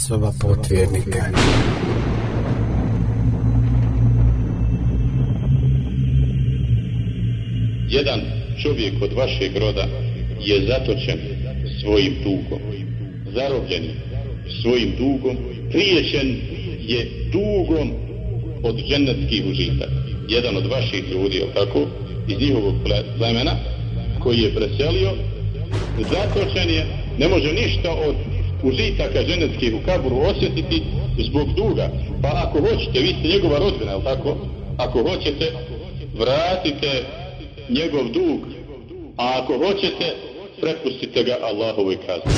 Soba potvjernika. Jedan čovjek od vašeg roda je zatočen svojim dugom, zarobljen svojim dugom, priječen je dugom od džennetskih užitaka. Jedan od vaših ljudi, je tako, iz njihovog plemena, koji je preselio, zatočen je, ne može ništa od užitaka ženetskih u kaburu osjetiti zbog duga. Pa ako hoćete, vi ste njegova rodbina, ali tako? Ako hoćete, vratite njegov dug. A ako hoćete, prepustite ga Allahovoj kazni.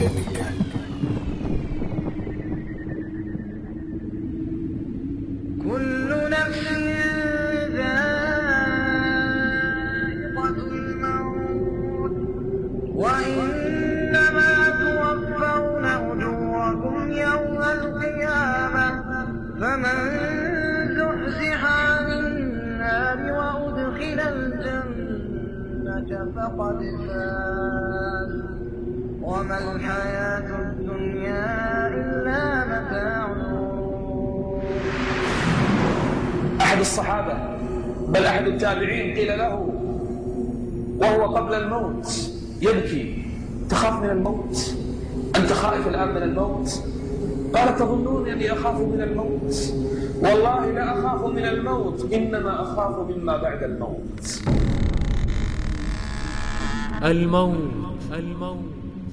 Soba. الموت. قال تظنون أني أخاف من الموت؟ والله لا أخاف من الموت إنما أخاف مما بعد الموت. الموت. الموت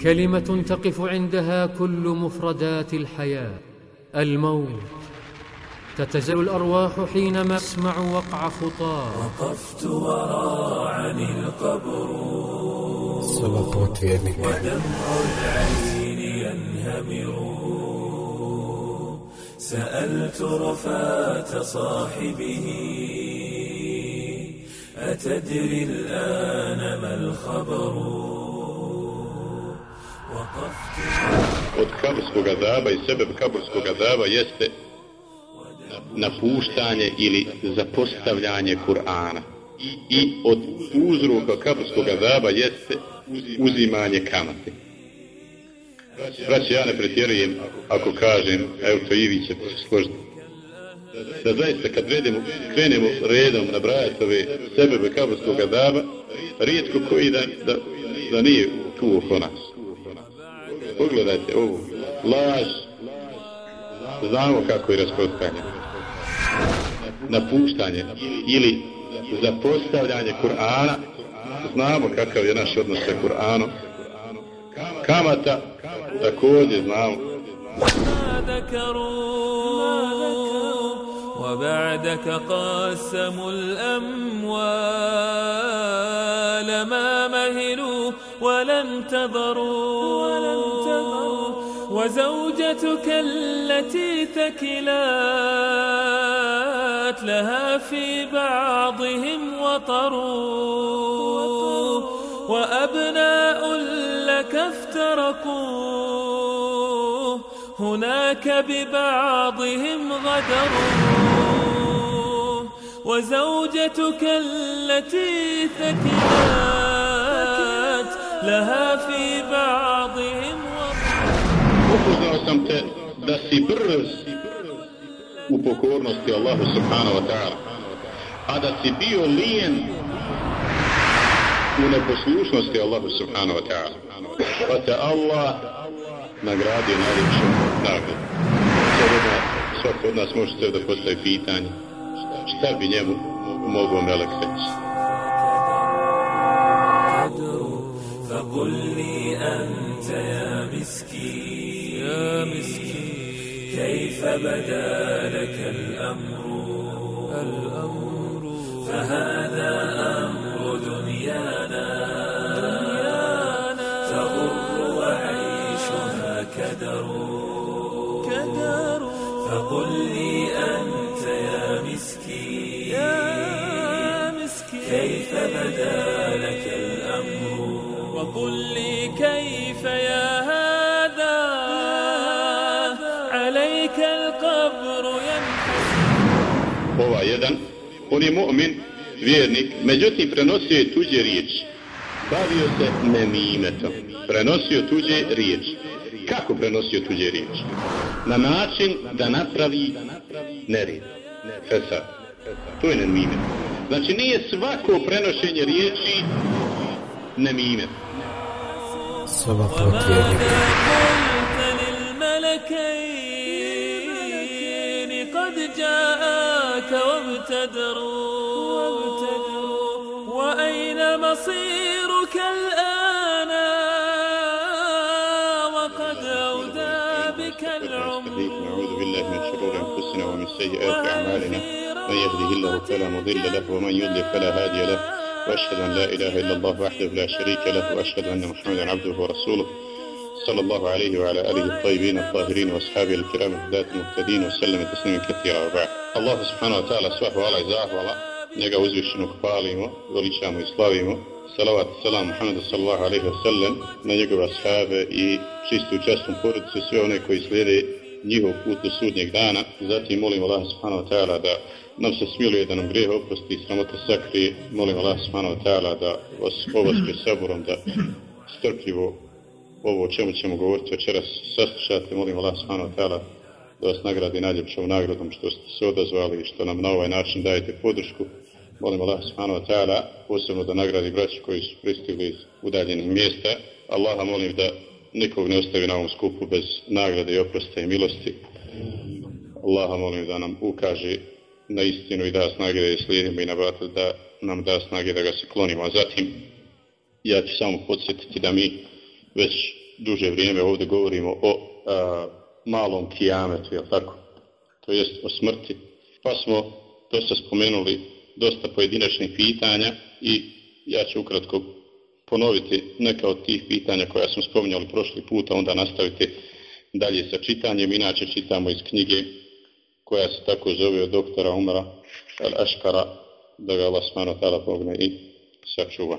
كلمة تقف عندها كل مفردات الحياة. الموت. تتزل الأرواح حينما تسمع وقع خطاه. وقفت وراعني القبر. ودمع العين. ينهمر سألت رفاة صاحبه أتدري الآن ما الخبر وقفت Od kaburskog azaba i sebe kaburskog azaba jeste napuštanje ili zapostavljanje Kur'ana. I od uzroka kaburskog azaba jeste uzimanje kamate. Braće, ja ne pretjerujem ako kažem, evo to i vi će složiti, da zaista kad vedemo, krenemo redom na brajatove sebebe kaburskog azaba, rijetko koji da, da, da nije tu oko nas. Pogledajte ovo, laž, znamo kako je rasprostanje. Napuštanje ili zapostavljanje Kur'ana, znamo kakav je naš odnos sa Kur'anom. Kamata, također znamo. ما وبعدك قاسموا الأموال ما مهلوا ولا انتظروا وزوجتك التي ثكلات لها في بعضهم وطر وأبناء هناك افترقوه. هناك ببعضهم غدروا وزوجتك التي ثكبت لها في بعضهم وقفوا غاوة تمتاز بس برس الله سبحانه وتعالى. هذا تبيو لين u neposlušnosti Allahu subhanahu wa ta'ala. Pa te Allah nagradio najljepšom nagradu. Sada svako od nas može se da postavi pitanje šta bi njemu mogao melek reći. فقل لي أنت يا مسكين يا مسكين كيف بدا لك الأمر الأمر فهذا أمر on je mu'min, vjernik, međutim prenosio je tuđe riječi. Bavio se nemimetom, prenosio tuđe riječi. kako prenosio tuđe riječi? Na način da napravi nered. Fesad. To je nemime. Znači nije svako prenošenje riječi nemime. Soba potvjernika. قلت للملكين قد جاءك وابتدروا وأين مصيرك الآن؟ وقد أودى بك العمر. نعوذ بالله من شرور أنفسنا ومن سيئات أعمالنا. من يهده الله فلا مضل له ومن يضلل فلا هادي له. وأشهد أن لا إله إلا الله وحده لا شريك له وأشهد أن محمدا عبده ورسوله. صلى الله عليه وعلى آله الطيبين الطاهرين وأصحابه الكرام الهداة المهتدين وسلم تسليما كثيرا وبعد الله سبحانه وتعالى سبحانه وتعالى zahvala njega uzvišenog hvalimo, veličamo i slavimo. Salavat i salam Muhammedu sallallahu alaihi wa sallam na njegove ashabe i čistu i čestnu porodicu sve one koji slijede njihov put do sudnjeg dana. Zatim molim Allah subhanahu wa ta'ala da nam se smiluje da nam grehe oprosti i sramote sakrije. Molim Allah subhanahu wa ta'ala da vas ovospe saborom, da strpljivo ovo o čemu ćemo govoriti večeras saslušate. Molim Allah subhanahu wa ta'ala da vas nagradi najljepšom nagradom što ste se odazvali i što nam na ovaj način dajete podršku. Molim Allah subhanahu wa ta'ala posebno da nagradi braći koji su pristigli iz udaljenih mjesta. Allaha molim da nikog ne ostavi na ovom skupu bez nagrade i oprosta i milosti. Allaha molim da nam ukaže na istinu i da snage da je slijedimo i na batel da nam da snage da ga se klonimo. A zatim ja ću samo podsjetiti da mi već duže vrijeme ovdje govorimo o a, malom kijametu, jel tako? To jest o smrti. Pa smo dosta spomenuli dosta pojedinačnih pitanja i ja ću ukratko ponoviti neka od tih pitanja koja smo spominjali prošli puta, onda nastaviti dalje sa čitanjem. Inače čitamo iz knjige koja se tako zove od doktora Umara Al-Aškara, da ga Allah smano tada pogne i sačuva.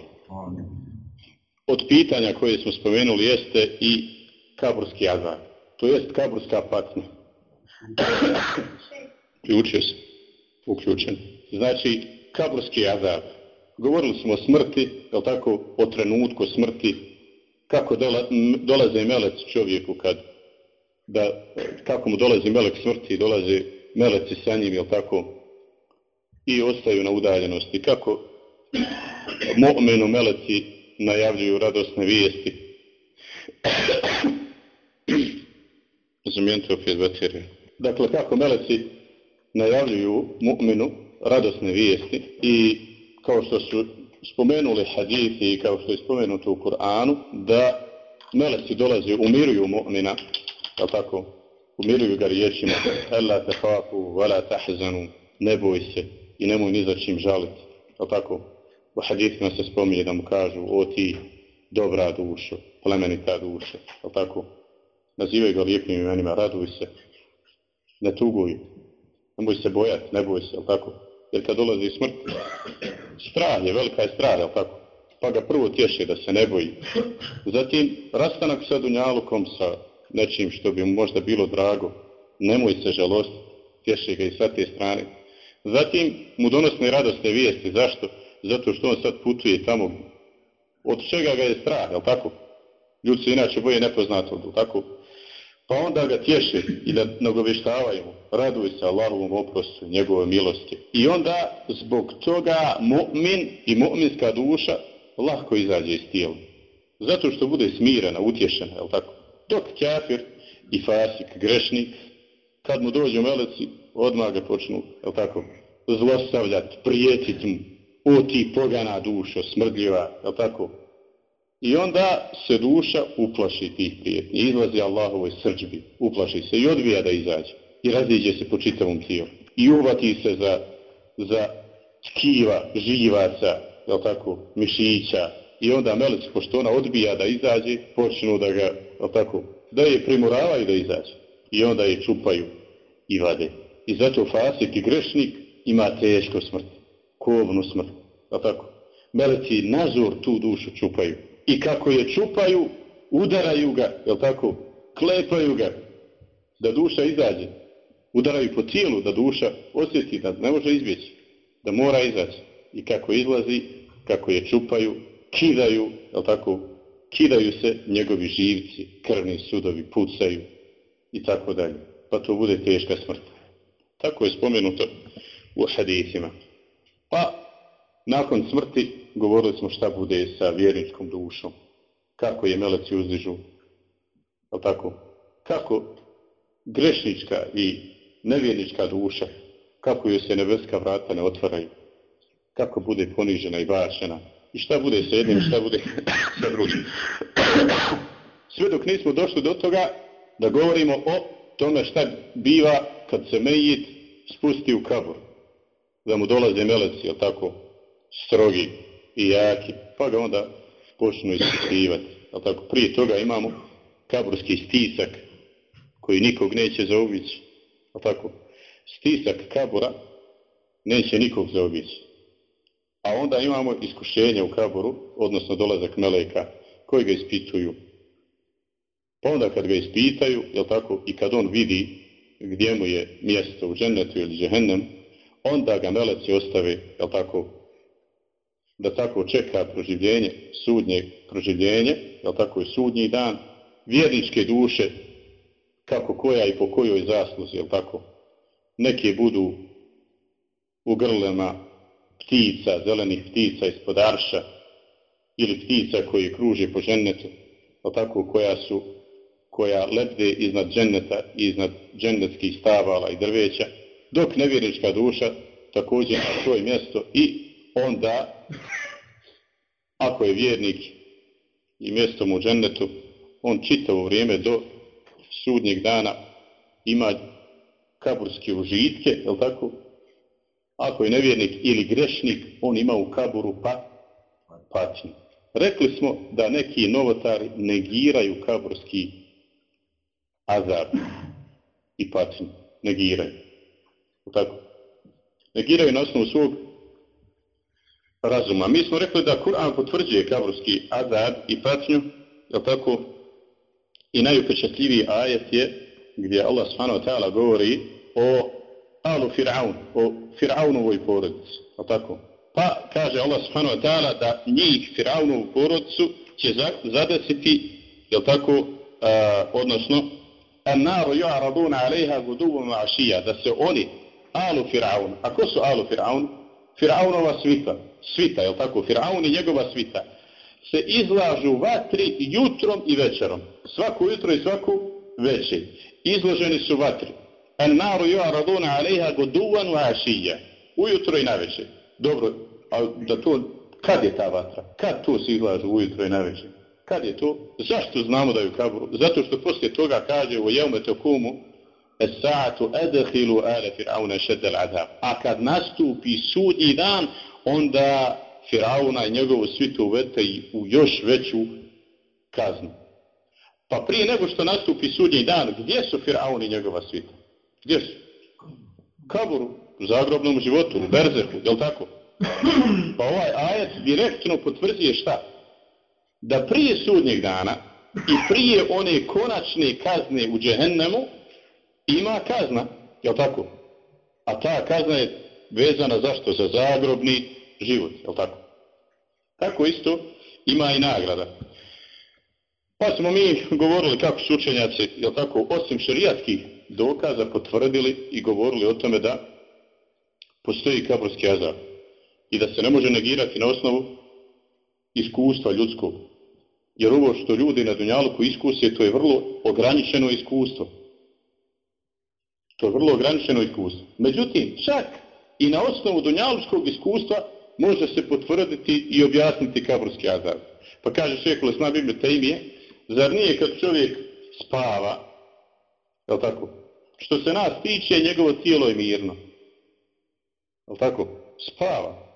Od pitanja koje smo spomenuli jeste i kaburski azar. To jest kaburska patnja. Uključio se. Uključen. Znači, kaburski azar. Govorili smo o smrti, je tako, o trenutku smrti, kako dola, dolaze melec čovjeku kad, da, kako mu dolazi melek smrti, dolaze meleci sa njim, je tako, i ostaju na udaljenosti. Kako mu'minu meleci najavljuju radosne vijesti. Zamijenite opet baterije. Dakle, kako meleci najavljuju mu'minu radosne vijesti i kao što su spomenuli hadithi i kao što je spomenuto u Kur'anu, da meleci dolaze, umiruju mu'mina, je tako, umiruju ga riječima, Ela te hafu, vala tahzanu, ne boj se i nemoj ni za čim žaliti, je tako, u hadithima se spominje da mu kažu, o ti dobra dušo, plemenita duša, ali tako, nazivaju ga lijepim imenima, raduj se, ne tuguj, nemoj se bojati, ne boj se, ali tako, jer kad dolazi smrt, strah je, velika je strah, ali tako, pa ga prvo tješe da se ne boji. Zatim, rastanak sa Dunjalukom, sa nečim što bi mu možda bilo drago, nemoj se žalost, tješe ga i sa te strane. Zatim, mu donosne radosne vijesti, zašto? Zato što on sad putuje tamo, od čega ga je strah, je tako? Ljudi se inače boje nepoznatog, je tako? Pa onda ga tješe i da nagoveštavaju, raduj se Allahovom oprostu, njegove milosti. I onda zbog toga mu'min i mu'minska duša lahko izađe iz tijela. Zato što bude smirena, utješena, je tako? Dok kafir i fasik, grešnik, kad mu dođu meleci, odmah ga počnu, je tako? Zlostavljati, prijetiti mu, o ti pogana dušo, smrdljiva, je tako? I onda se duša uplaši tih prijetnji, izlazi Allahovoj srđbi, uplaši se i odbija da izađe. I raziđe se po čitavom tijelu. I uvati se za, za tkiva, živaca, je tako, mišića. I onda melec, pošto ona odbija da izađe, počnu da ga, je tako, da je primuravaju da izađe. I onda je čupaju i vade. I zato fasik i grešnik ima teško smrt, kovnu smrt, tako. Meleci nazor tu dušu čupaju i kako je čupaju, udaraju ga, je tako, klepaju ga, da duša izađe. Udaraju po tijelu, da duša osjeti da ne može izbjeći, da mora izaći. I kako izlazi, kako je čupaju, kidaju, je tako, kidaju se njegovi živci, krvni sudovi, pucaju i tako dalje. Pa to bude teška smrt. Tako je spomenuto u hadisima. Pa, nakon smrti, govorili smo šta bude sa vjerničkom dušom. Kako je meleci uzdižu. Al tako? Kako grešnička i nevjernička duša, kako joj se nebeska vrata ne otvaraju. Kako bude ponižena i bašena. I šta bude sa jednim, šta bude sa drugim. Sve dok nismo došli do toga da govorimo o tome šta biva kad se Mejit spusti u kabor, Da mu dolaze meleci, jel tako, strogi i jaki, pa ga onda počnu ispitivati. Ali tako, prije toga imamo kaburski stisak koji nikog neće zaobići. Ali tako, stisak kabura neće nikog zaobići. A onda imamo iskušenje u kaburu, odnosno dolazak meleka koji ga ispituju Pa onda kad ga ispitaju, jel tako, i kad on vidi gdje mu je mjesto u džennetu ili džehennem, onda ga meleci ostave, jel tako, da tako čeka proživljenje, sudnje proživljenje, jel tako, je sudnji dan, vjerničke duše, kako koja i po kojoj zasluzi, jel tako, neke budu u grlema ptica, zelenih ptica ispod arša, ili ptica koji kruže po žennetu, jel tako, koja su koja lebde iznad dženneta i iznad džennetskih stavala i drveća, dok nevjerička duša također na svoje mjesto i onda, ako je vjernik i mjesto mu džennetu, on čitavo vrijeme do sudnjeg dana ima kaburske užitke, je tako? Ako je nevjernik ili grešnik, on ima u kaburu pa, patnju. Rekli smo da neki novotari negiraju kaburski azab i patnju. Negiraju. Tako. Negiraju na osnovu svog razuma. Mi smo rekli da Kur'an potvrđuje kaburski azab i patnju, je tako? I najupečatljiviji ajet je gdje Allah subhanahu wa ta'ala govori o alu Fir'aun, o Fir'aunovoj porodici. Je tako? Pa kaže Allah subhanahu wa ta'ala da njih Fir'aunovu porodicu će zadesiti, je tako, a, odnosno النار يعرضون عليها غدوا وعشيا da se oni alu Firaun a ko su alu Firaun Firaunova svita, svita, je tako, Firaun i njegova svita, se izlažu vatri jutrom i večerom. Svako jutro i svaku večer. Izloženi su vatri. En naru joa raduna aleha goduvanu ašija. Ujutro i naveče. Dobro, a da to, kad je ta vatra? Kad to se izlažu ujutro i naveče? Kad je to? Zašto znamo da je u kaburu? Zato što poslije toga kaže u jeume to Es-sa'atu edhilu ale fir'auna šedel adab. A kad nastupi sudnji dan, onda Firauna i njegovu svitu uvete u još veću kaznu. Pa prije nego što nastupi sudnji dan, gdje su Firaun i njegova svita? Gdje su? Kaburu, u zagrobnom životu, u Berzehu, je tako? Pa ovaj ajet direktno potvrđuje šta? da prije sudnjeg dana i prije one konačne kazne u džehennemu ima kazna, je tako? A ta kazna je vezana zašto? Za zagrobni život, je tako? Tako isto ima i nagrada. Pa smo mi govorili kako su učenjaci, je tako, osim šarijatskih dokaza potvrdili i govorili o tome da postoji kaburski azab i da se ne može negirati na osnovu iskustva ljudskog. Jer ovo što ljudi na Dunjaluku iskuse, to je vrlo ograničeno iskustvo. To je vrlo ograničeno iskustvo. Međutim, čak i na osnovu Dunjalučkog iskustva može se potvrditi i objasniti kaburski azab. Pa kaže šehekule s nabime Tejmije, zar nije kad čovjek spava, je tako? Što se nas tiče, njegovo tijelo je mirno. Je tako? Spava.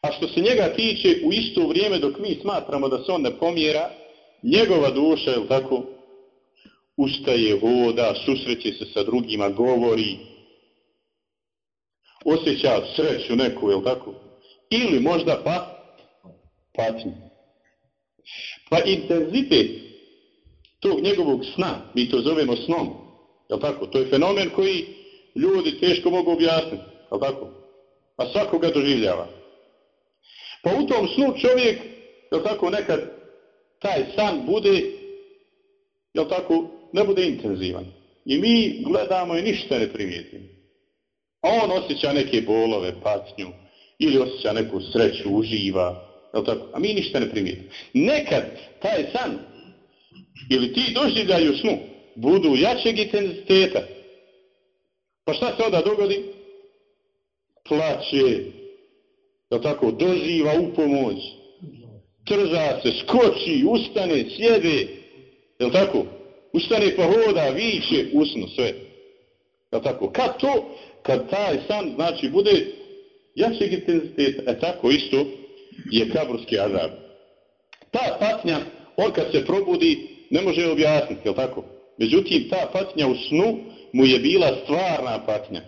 A što se njega tiče, u isto vrijeme dok mi smatramo da se on ne pomjera, njegova duša, je tako, ustaje, voda, susreće se sa drugima, govori, osjeća sreću neku, je tako? Ili možda pa patnju. Pa intenzitet tog njegovog sna, mi to zovemo snom, je tako? To je fenomen koji ljudi teško mogu objasniti, je tako? Pa A svakoga doživljava. Pa u tom snu čovjek jel tako, nekad taj san bude, jel tako, ne bude intenzivan. I mi gledamo i ništa ne primijetimo. A on osjeća neke bolove, patnju, ili osjeća neku sreću, uživa, jel tako, a mi ništa ne primijetimo. Nekad taj san, ili ti doživljaju snu, budu jačeg intenziteta. Pa šta se onda dogodi? Plaće, jel tako, doživa u pomoć, trza se, skoči, ustane, sjede, jel tako? Ustane pa hoda, viće, usnu sve. Da tako? Kad to, kad taj san, znači, bude jačeg intenziteta, e tako isto je kaburski azab. Ta patnja, on kad se probudi, ne može objasniti, jel tako? Međutim, ta patnja u snu mu je bila stvarna patnja.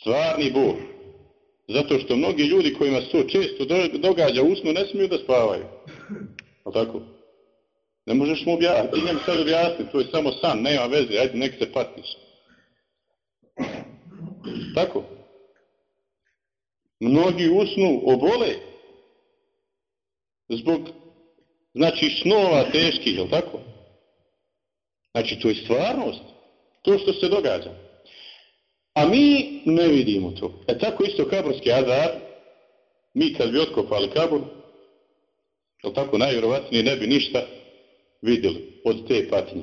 Stvarni bol. Zato što mnogi ljudi kojima se to često događa u snu ne smiju da spavaju. O tako? Ne možeš mu objasniti, ti njemu sad objasniti, to je samo san, nema veze, ajde nek se patiš. Tako? Mnogi usnu obole zbog, znači, snova teških, je tako? Znači, to je stvarnost, to što se događa. A mi ne vidimo to. E tako isto kaburski azar, mi kad bi otkopali kabur, jel tako najvjerovatnije ne bi ništa vidjeli od te patnje.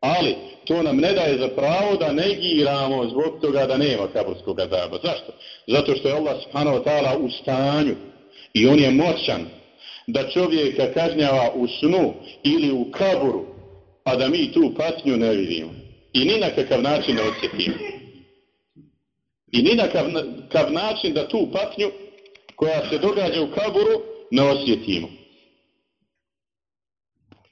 Ali to nam ne daje za pravo da negiramo zbog toga da nema kaburskog azaba. Zašto? Zato što je Allah subhanahu wa ta'ala u stanju i on je moćan da čovjeka kažnjava u snu ili u kaburu, a da mi tu patnju ne vidimo. I ni na kakav način ne osjetimo. I ni na kav, kav način da tu patnju koja se događa u kaburu ne osjetimo.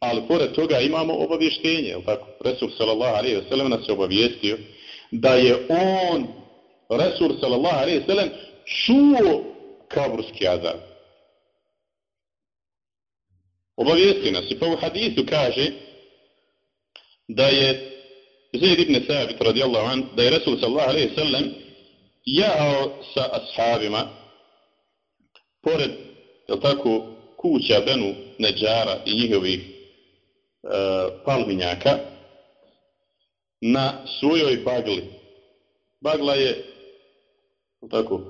Ali pored toga imamo obavještenje, tako? Resul sallallahu alaihi ve sellem nas je obavijestio da je on, Resul sallallahu alaihi ve sellem čuo kaburski azab. Obavijestio nas i pa u hadisu kaže da je Zaid ibn Thabit radijallahu an, da je Resul sallallahu alaihi ve sellem jao sa ashabima pored je tako kuća Benu Neđara i njihovih palminjaka na svojoj bagli. Bagla je tako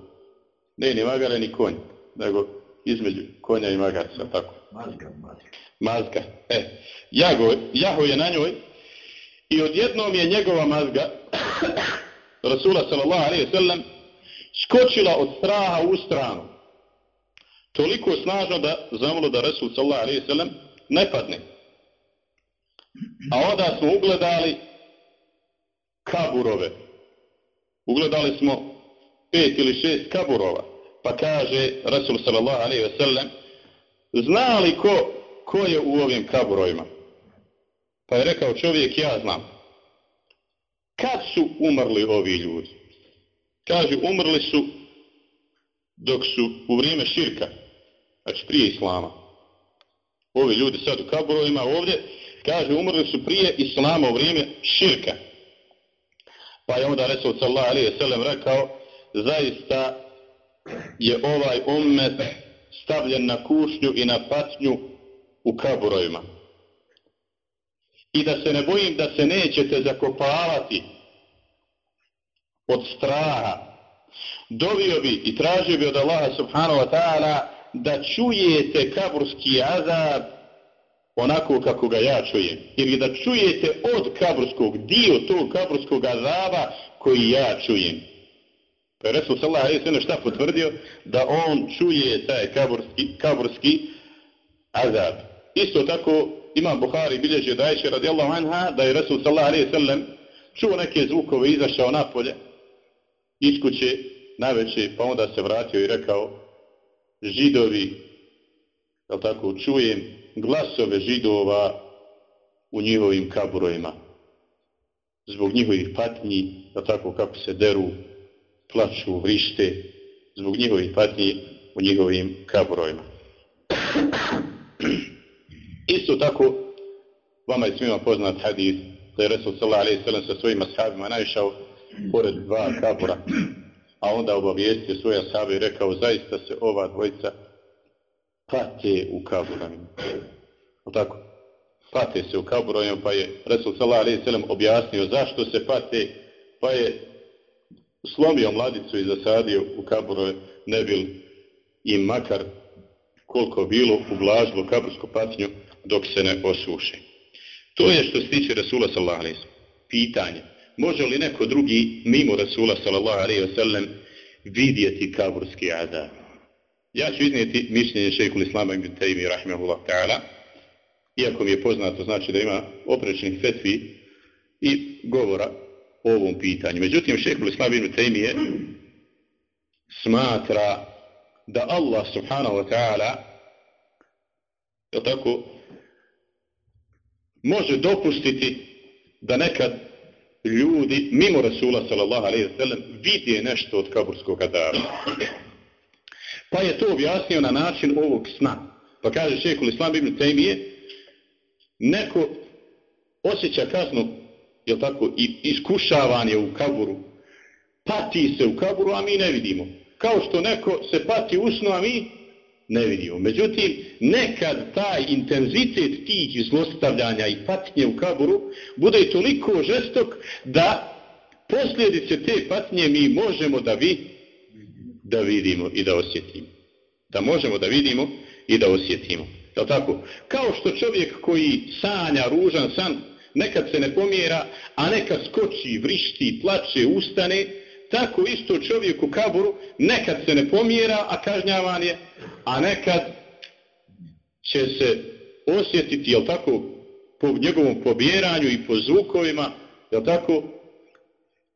ne ni magare ni konj nego između konja i magarca tako. Mazga, mazga. Mazga. E, jago, jaho je na njoj i odjednom je njegova mazga Rasula sallallahu alaihi sallam skočila od straha u stranu. Toliko snažno da zamolo da Rasul sallallahu alaihi sallam ne padne. A onda smo ugledali kaburove. Ugledali smo pet ili šest kaburova. Pa kaže Rasul sallallahu alaihi sallam zna li ko, ko je u ovim kaburovima? Pa je rekao čovjek ja znam kad su umrli ovi ljudi? Kaže, umrli su dok su u vrijeme širka, znači prije islama. Ovi ljudi sad u kaburovima ovdje, kaže, umrli su prije islama u vrijeme širka. Pa je onda Resul sallallahu alaihi sallam rekao, zaista je ovaj ummet stavljen na kušnju i na patnju u kaburojima. i da se ne bojim da se nećete zakopavati od straha. Dovio bi i tražio bi od Allaha subhanahu wa ta'ala da čujete kaburski azab onako kako ga ja čujem. Ili da čujete od kaburskog, dio tog kaburskog azaba koji ja čujem. Pa je Resul sallallahu alaihi sallam šta potvrdio? Da on čuje taj kaburski, kaburski azab. Isto tako imam Buhari bilježi da je radijallahu anha da je Resul sallallahu alaihi sallam čuo neke zvukove i izašao napolje iz kuće najveće pa onda se vratio i rekao židovi jel tako čujem glasove židova u njihovim kaburojima. zbog njihovih patnji da tako kako se deru plaču, vrište zbog njihovih patnji u njihovim kaburojima. Isto tako, vama je svima poznat hadis, da je Resul sallallahu alaihi sallam sa svojima sahabima naišao pored dva kabura, a onda obavijestio svoje sahabe i rekao, zaista se ova dvojica pate u kaburima. O tako? Pate se u kaburima, pa je Resul sallallahu alaihi sallam objasnio zašto se pate, pa je slomio mladicu i zasadio u kaburove, ne bil i makar koliko bilo ublažilo kabursku patnju dok se ne osuše. To je što se tiče Rasula sallallahu alaihi sallam. Pitanje. Može li neko drugi mimo Rasula sallallahu alaihi sallam vidjeti kaburski azab? Ja ću iznijeti mišljenje šejhul Islama ibn Taymi rahimahullah ta'ala. Iako mi je poznato znači da ima oprečnih fetvi i govora o ovom pitanju. Međutim, šehhul Islam ibn Taymi smatra da Allah subhanahu wa ta'ala je tako može dopustiti da nekad ljudi mimo Rasula sallallahu alaihi wa sallam vidje nešto od kaburskog adaba. Pa je to objasnio na način ovog sna. Pa kaže šehekul Islam ibn Tejmije, neko osjeća kaznu je tako i iskušavanje u kaburu pati se u kaburu a mi ne vidimo kao što neko se pati u snu, a mi ne vidimo. Međutim, nekad taj intenzitet tih zlostavljanja i patnje u kaburu bude toliko žestok da posljedice te patnje mi možemo da vi da vidimo i da osjetimo. Da možemo da vidimo i da osjetimo. Je tako? Kao što čovjek koji sanja ružan san, nekad se ne pomjera, a nekad skoči, vrišti, plače, ustane, tako isto čovjek u kaburu nekad se ne pomjera, a kažnjavan je, a nekad će se osjetiti, jel tako, po njegovom pobjeranju i po zvukovima, jel tako,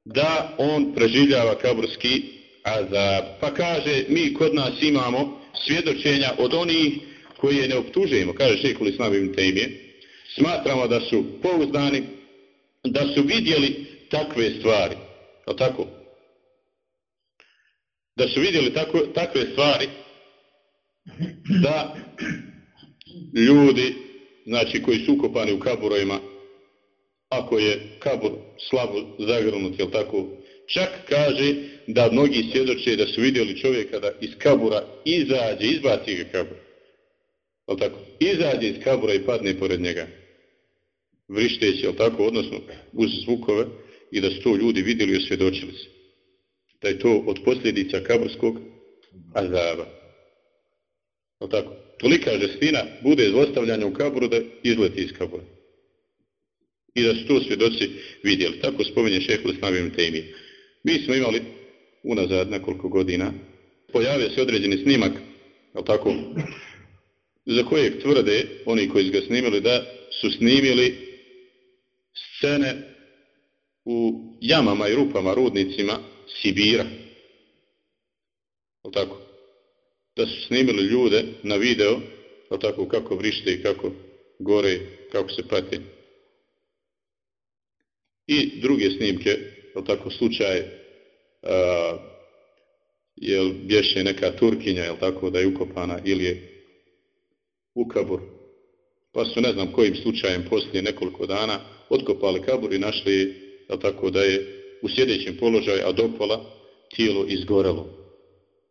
da on preživljava kaburski azab. Pa kaže, mi kod nas imamo svjedočenja od onih koje ne optužujemo, kaže šehekul Islam ibn Tejmije, smatramo da su pouzdani, da su vidjeli takve stvari. Jel tako? da su vidjeli tako, takve stvari da ljudi znači koji su ukopani u kaburojima ako je kabur slabo zagrnut jel tako čak kaže da mnogi svjedoče da su vidjeli čovjeka da iz kabura izađe izbaci ga kabur Ali tako izađe iz kabura i padne pored njega vrišteći ali tako odnosno uz zvukove i da su to ljudi vidjeli i osvjedočili se da je to od posljedica kaburskog azaba. Ali tako, tolika žestina bude zlostavljanja u kaburu da izleti iz kabura. I da su to svjedoci vidjeli. Tako spominje šehhul Islamim temi. Mi smo imali unazad nekoliko godina, pojavio se određeni snimak, je tako, za kojeg tvrde oni koji su ga snimili da su snimili scene u jamama i rupama, rudnicima, Sibira. Je tako? Da su snimili ljude na video, je tako, kako vrište i kako gore, kako se pate. I druge snimke, o tako, slučaj, a, jel bješe neka Turkinja, jel tako, da je ukopana ili je u kabur. Pa su, ne znam kojim slučajem, poslije nekoliko dana, otkopali kabur i našli, jel tako, da je u sjedećem položaju, a dopola tijelo izgorelo.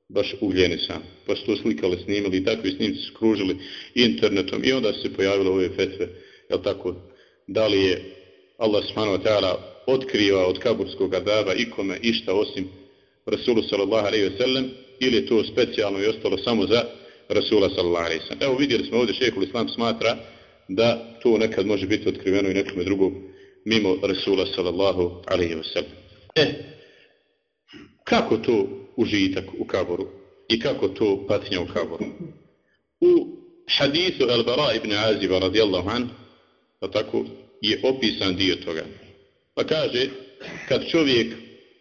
Baš ugljeni sam. Pa su to slikali, snimili i takvi snimci skružili kružili internetom i onda se pojavilo ove fetve. Jel tako? Da li je Allah subhanahu wa ta'ala otkriva od kaburskog adaba ikome išta osim Rasulu sallallahu alaihi ve sellem ili je to specijalno i ostalo samo za Rasula sallallahu alaihi ve sellem. Evo vidjeli smo ovdje šehekul Islam smatra da to nekad može biti otkriveno i nekome drugom mimo Rasula sallallahu alaihi ve sellem. E, kako to užitak u kaboru i kako to patnja u kaboru? U hadisu Al-Bara ibn Aziba radijallahu an, pa tako je opisan dio toga. Pa kaže, kad čovjek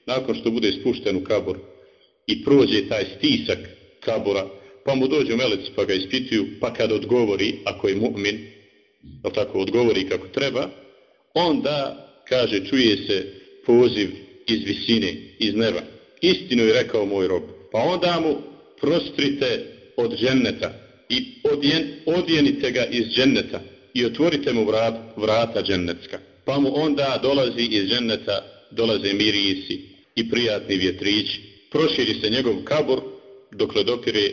nakon što bude spušten u kabor i prođe taj stisak kabora, pa mu dođe u melec pa ga ispituju, pa kad odgovori, ako je mu'min, pa tako odgovori kako treba, onda, kaže, čuje se poziv iz visine, iz neba. Istinu je rekao moj rob. Pa onda mu prostrite od dženneta i odjen, odjenite ga iz dženneta i otvorite mu vrat, vrata džennetska. Pa mu onda dolazi iz dženneta, dolaze mirisi i prijatni vjetrići. Proširi se njegov kabor dokle dopire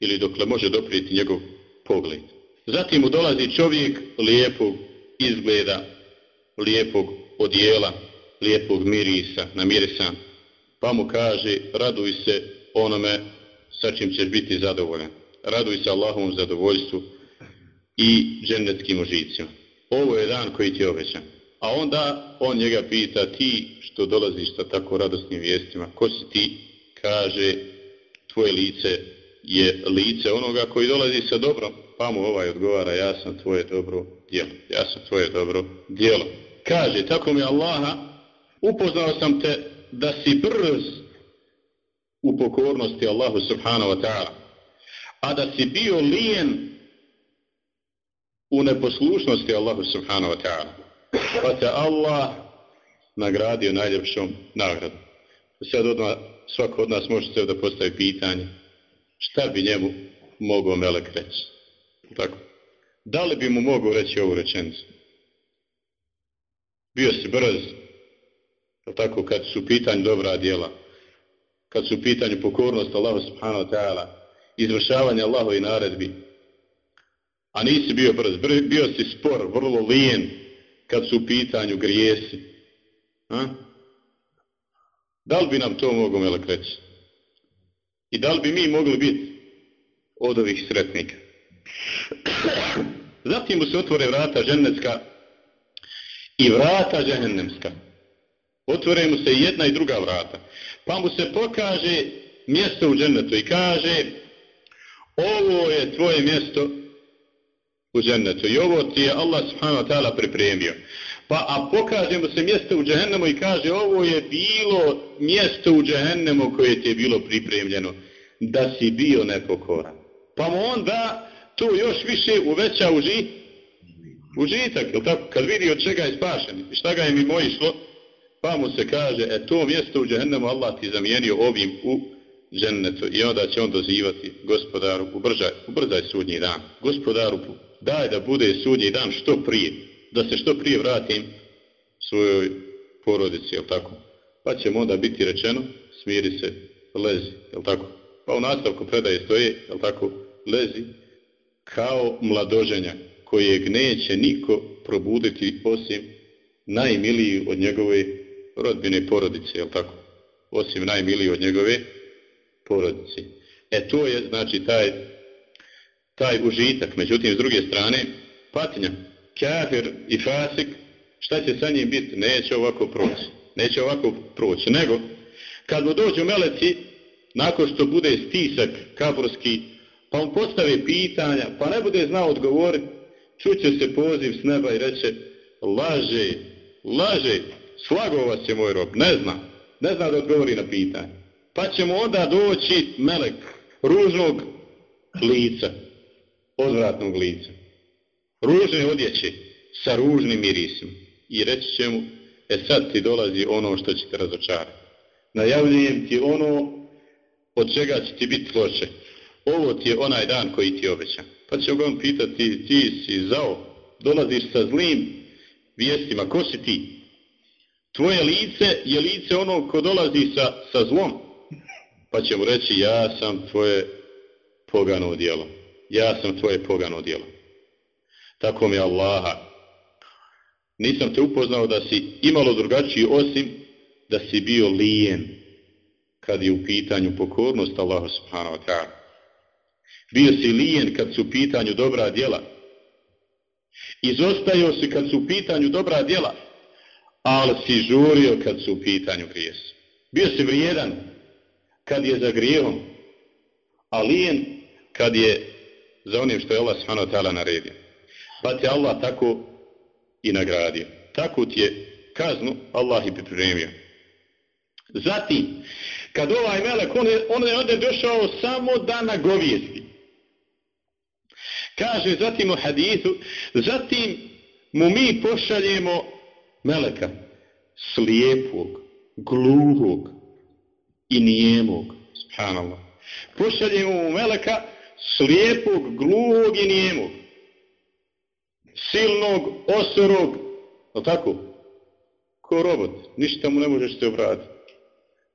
ili dokle može doprijeti njegov pogled. Zatim mu dolazi čovjek lijepog izgleda, lijepog odijela, lijepog mirisa, namirisan, pa mu kaže, raduj se onome sa čim ćeš biti zadovoljan. Raduj se Allahovom zadovoljstvu i džennetskim užicima. Ovo je dan koji ti je obećan. A onda on njega pita, ti što dolaziš sa tako radosnim vijestima, ko si ti? Kaže, tvoje lice je lice onoga koji dolazi sa dobrom. Pa mu ovaj odgovara, ja sam tvoje dobro djelo. Ja sam tvoje dobro djelo. Kaže, tako mi Allaha, upoznao sam te da si brz u pokornosti Allahu subhanahu wa ta'ala. A da si bio lijen u neposlušnosti Allahu subhanahu wa ta'ala. Pa te Allah nagradio najljepšom nagradom. Sad odmah, svako od nas može se da postavi pitanje šta bi njemu mogao Melek reći. Tako. Da li bi mu mogao reći ovu rečenicu? Bio si brz, tako, kad su pitanje dobra djela, kad su pitanju pokornost Allahu subhanahu wa ta'ala, izvršavanje Allahovi naredbi, a nisi bio brz, bio si spor, vrlo lijen, kad su u pitanju grijesi. A? Da li bi nam to mogo Melek reći? I da li bi mi mogli biti od ovih sretnika? Zatim mu se otvore vrata ženecka i vrata ženemska. Otvore mu se jedna i druga vrata. Pa mu se pokaže mjesto u džennetu i kaže ovo je tvoje mjesto u džennetu i ovo ti je Allah subhanahu wa ta'ala pripremio. Pa a pokaže mu se mjesto u džehennemu i kaže ovo je bilo mjesto u džehennemu koje ti je bilo pripremljeno da si bio nepokoran. Pa mu onda to još više uveća uži, užitak, tako? Kad vidi od čega je spašen i šta ga je mimo išlo, pa mu se kaže, e to mjesto u džehennemu Allah ti zamijenio ovim u džennetu i onda će on dozivati gospodaru, ubrzaj, ubrzaj sudnji dan, gospodaru, daj da bude sudnji dan što prije, da se što prije vratim svojoj porodici, jel tako? Pa će mu onda biti rečeno, smiri se, lezi, jel tako? Pa u nastavku predaje stoje, jel tako? Lezi, kao mladoženja kojeg neće niko probuditi osim najmiliji od njegove rodbine porodice, jel tako? Osim najmiliji od njegove porodice. E to je, znači, taj, taj užitak. Međutim, s druge strane, patnja, kafir i fasik, šta će sa njim biti? Neće ovako proći. Neće ovako proći. Nego, kad mu dođu meleci, nakon što bude stisak kaburski, pa on postave pitanja, pa ne bude znao odgovoriti, čuće se poziv s neba i reće, laže, laže, slago vas je moj rob, ne zna, ne zna da odgovori na pitanje. Pa će mu onda doći melek ružnog lica, odvratnog lica, ružne odjeće sa ružnim mirisom i reći će mu, e sad ti dolazi ono što će te razočarati. Najavljujem ti ono od čega će ti biti loše. Ovo ti je onaj dan koji ti obeća. Pa će ga on pitati, ti si zao, dolaziš sa zlim vijestima, ko si ti? Tvoje lice je lice onog ko dolazi sa, sa zlom. Pa će mu reći, ja sam tvoje pogano djelo. Ja sam tvoje pogano djelo. Tako mi Allaha. Nisam te upoznao da si imalo drugačiji osim da si bio lijen kad je u pitanju pokornost Allahu subhanahu wa ta'ala. Bio si lijen kad su u pitanju dobra djela. Izostajao si kad su u pitanju dobra djela, ali si žurio kad su u pitanju grijes. Bio si vrijedan kad je za grijehom, a lijen kad je za onim što je Allah subhanahu wa ta'ala naredio. Pa te Allah tako i nagradio. Tako ti je kaznu Allah i pripremio. Zatim, kad ovaj melek, on je, on je ovdje došao samo da nagovijesti. Kaže zatim u hadithu, zatim mu mi pošaljemo meleka slijepog, gluhog i nijemog, subhanallah. Pošaljemo mu meleka slijepog, gluhog i nijemog, silnog, osorog, o tako, ko robot, ništa mu ne možeš se obratiti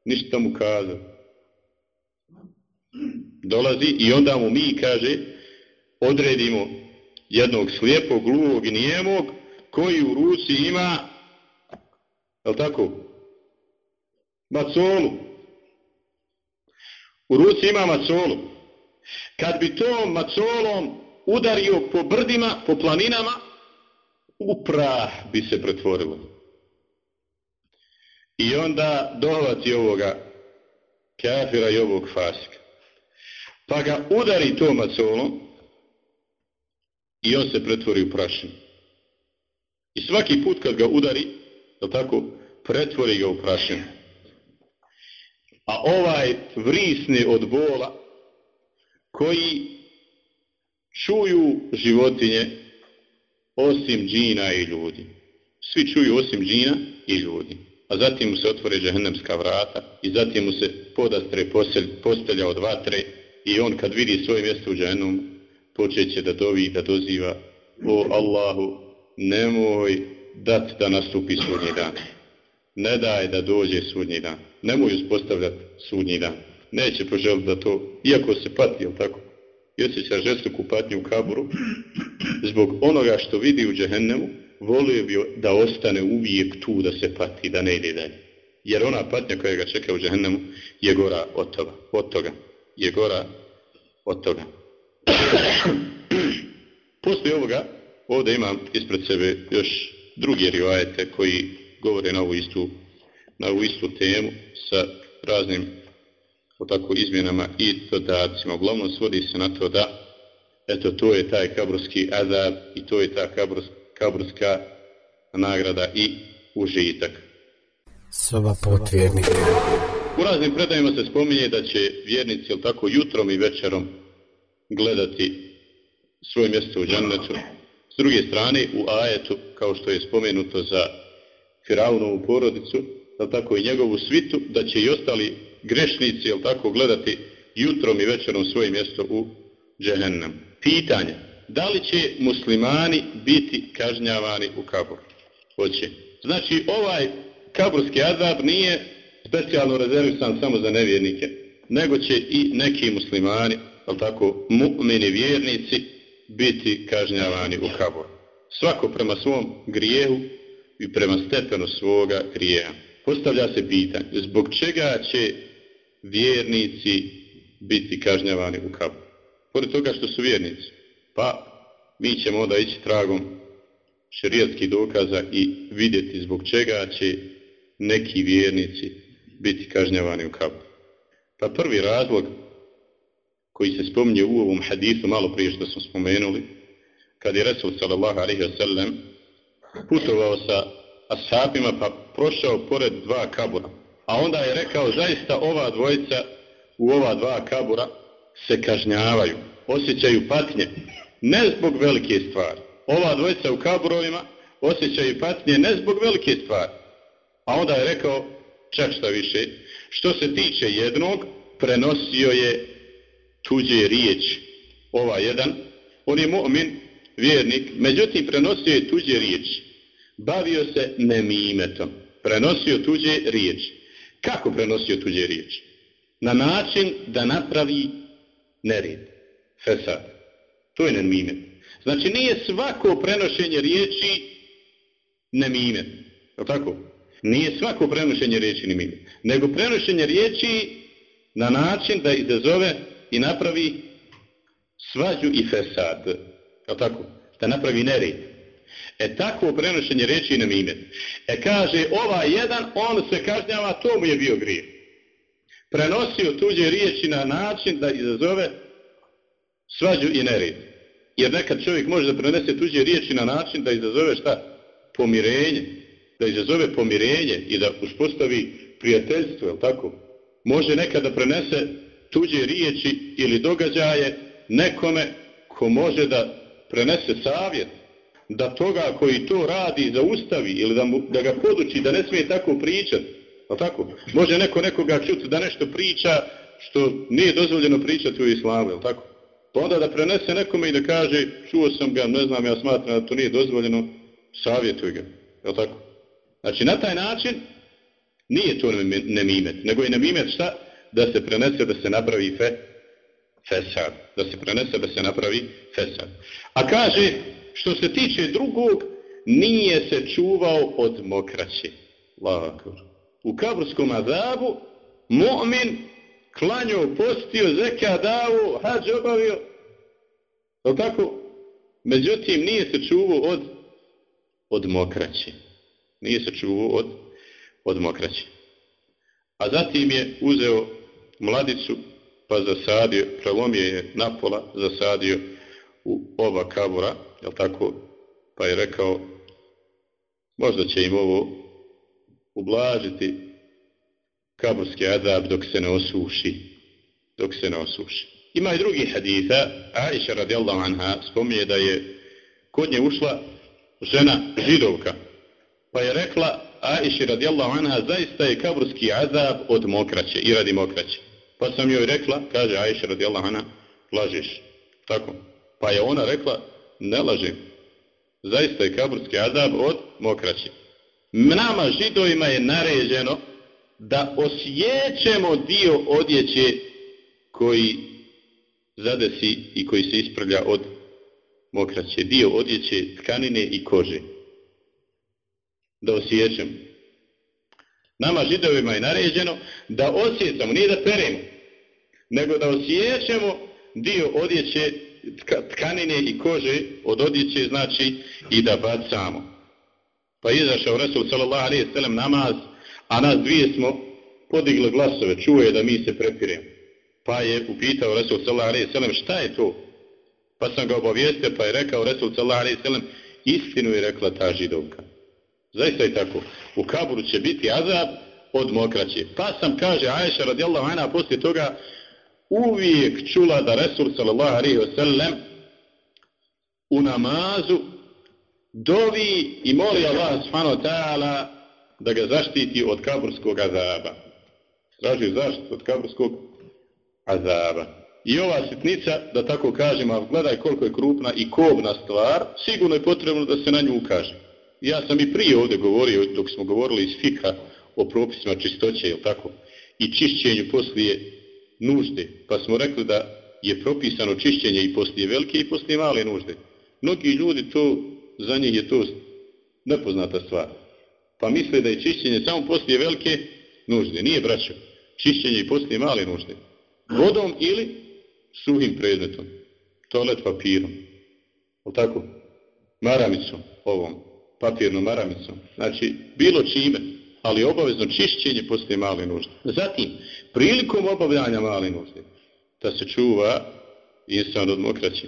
ništa mu kazao. dolazi i onda mu mi, kaže, odredimo jednog slijepog, gluhog i nijemog, koji u ruci ima, je tako, macolu. U ruci ima macolu. Kad bi tom macolom udario po brdima, po planinama, u prah bi se pretvorilo. I onda dohvati ovoga kafira i ovog fasika. Pa ga udari tom macolom i on se pretvori u prašinu. I svaki put kad ga udari, je tako, pretvori ga u prašinu. A ovaj vrisne od bola koji čuju životinje osim džina i ljudi. Svi čuju osim džina i ljudi. A zatim mu se otvore džehennemska vrata i zatim mu se podastre postelja od vatre i on kad vidi svoje mjesto u džehennom počeće da dovi da doziva o Allahu nemoj dat da nastupi sudnji dan. Ne daj da dođe sudnji dan. Nemoj uspostavljati sudnji dan. Neće poželiti da to, iako se pati, jel tako? I osjeća žestoku patnju u kaburu, zbog onoga što vidi u džehennemu, volio bi da ostane uvijek tu da se pati, da ne ide dalje. Jer ona patnja koja ga čeka u džehennemu je gora od toga. Od toga. Je gora od toga. Poslije ovoga, ovdje imam ispred sebe još drugi rivajete koji govore na ovu istu, na ovu istu temu sa raznim o tako izmjenama i dodacima. Uglavnom svodi se na to da eto to je taj kaburski azab i to je ta kaburs, kaburska nagrada i užitak. Soba pot vjernika. U raznim predajima se spominje da će vjernici, jel tako, jutrom i večerom gledati svoje mjesto u džannetu. S druge strane, u ajetu, kao što je spomenuto za Firaunovu porodicu, jel tako, i njegovu svitu, da će i ostali grešnici, jel tako, gledati jutrom i večerom svoje mjesto u džehennem. Pitanje, da li će muslimani biti kažnjavani u kaboru? Hoće. Znači, ovaj kaburski azab nije specijalno rezervisan samo za nevjernike, nego će i neki muslimani, jel tako, mu'mini vjernici, biti kažnjavani u kaboru. Svako prema svom grijehu i prema stepenu svoga grijeha. Postavlja se pitanje, zbog čega će vjernici biti kažnjavani u kabu. Pored toga što su vjernici, pa mi ćemo onda ići tragom šerijatskih dokaza i vidjeti zbog čega će neki vjernici biti kažnjavani u kabu. Pa prvi razlog koji se spominje u ovom hadisu malo prije što smo spomenuli, kad je Resul sallallahu alaihi wa sallam putovao sa ashabima pa prošao pored dva kabura. A onda je rekao zaista ova dvojica u ova dva kabura se kažnjavaju, osjećaju patnje, ne zbog velike stvari. Ova dvojica u kaburovima osjećaju patnje ne zbog velike stvari. A onda je rekao, čak šta više, što se tiče jednog, prenosio je tuđe riječi. Ova jedan, on je mu'min, vjernik, međutim prenosio je tuđe riječi. Bavio se nemimetom. Prenosio tuđe riječi. Kako prenosio tuđe riječi? Na način da napravi nered. Fesad. To je nemimet. Znači nije svako prenošenje riječi nemimet. Je tako? Nije svako prenošenje riječi nemimet. Nego prenošenje riječi na način da izazove i napravi svađu i fesad. Je tako? Da napravi nered. E takvo prenošenje reči na ime. E kaže, ova jedan, on se kažnjava, to mu je bio grijeh. Prenosio tuđe riječi na način da izazove svađu i nered. Jer nekad čovjek može da prenese tuđe riječi na način da izazove šta? Pomirenje. Da izazove pomirenje i da uspostavi prijateljstvo, je tako? Može nekad da prenese tuđe riječi ili događaje nekome ko može da prenese savjet da toga koji to radi zaustavi ili da, mu, da ga poduči da ne smije tako pričati. Pa tako? Može neko nekoga čuti da nešto priča što nije dozvoljeno pričati u islamu, tako? Pa onda da prenese nekome i da kaže čuo sam ga, ne znam, ja smatram da to nije dozvoljeno, savjetuj ga, tako? Znači, na taj način nije to nemimet, nego je nemimet šta? Da se prenese, da se napravi fe, fesad. Da se prenese, da se napravi fesad. A kaže, što se tiče drugog, nije se čuvao od mokraće. Lako. U kaburskom azabu, mu'min klanjao, postio, zeka davo, hađ obavio. Je tako? Međutim, nije se čuvao od, od mokraće. Nije se čuvao od, od mokraće. A zatim je uzeo mladicu, pa zasadio, prelomio je napola, zasadio u oba kabura, je tako? Pa je rekao, možda će im ovo ublažiti kaburski adab dok se ne osuši. Dok se ne osuši. Ima i drugi haditha, Aisha radijallahu anha spominje da je kod nje ušla žena židovka, pa je rekla Aisha radijallahu anha zaista je kaburski azab od mokraće i radi mokraće. Pa sam joj rekla, kaže Aisha radijallahu anha, lažiš. Tako. Pa je ona rekla, ne lažim. Zaista je kaburski azab od mokraće. Nama židovima je naređeno da osjećemo dio odjeće koji zadesi i koji se ispravlja od mokraće. Dio odjeće tkanine i kože. Da osjećamo. Nama židovima je naređeno da osjećamo, nije da peremo, nego da osjećamo dio odjeće tkanine i kože od odjeće, znači i da bacamo. Pa izašao Resul sallallahu alaihi sallam namaz, a nas dvije smo podigle glasove, čuje da mi se prepiremo. Pa je upitao Resul sallallahu alaihi sallam šta je to? Pa sam ga obavijestio, pa je rekao Resul sallallahu alaihi sallam istinu je rekla ta židovka. Zaista je tako. U kaburu će biti azab od mokraće. Pa sam, kaže Ajša radijallahu anha, poslije toga uvijek čula da Resul sallallahu alaihi wasallam u namazu dovi i moli Allah subhanahu wa ta'ala da ga zaštiti od kaburskog azaba. Traži zaštitu od kaburskog azaba. I ova sitnica, da tako kažem, ali gledaj koliko je krupna i kobna stvar, sigurno je potrebno da se na nju ukaže. Ja sam i prije ovdje govorio, dok smo govorili iz fika o propisima čistoće, je tako, i čišćenju poslije nužde, pa smo rekli da je propisano čišćenje i poslije velike i poslije male nužde. Mnogi ljudi to za njih je to nepoznata stvar. Pa misle da je čišćenje samo poslije velike nužde. Nije braćo. Čišćenje i poslije male nužde. Vodom ili suhim predmetom. Toalet papirom. O tako? Maramicom ovom. Papirnom maramicom. Znači, bilo čime, ali obavezno čišćenje poslije male nužde. Zatim, prilikom obavljanja mali nužde, da se čuva insan od mokraće,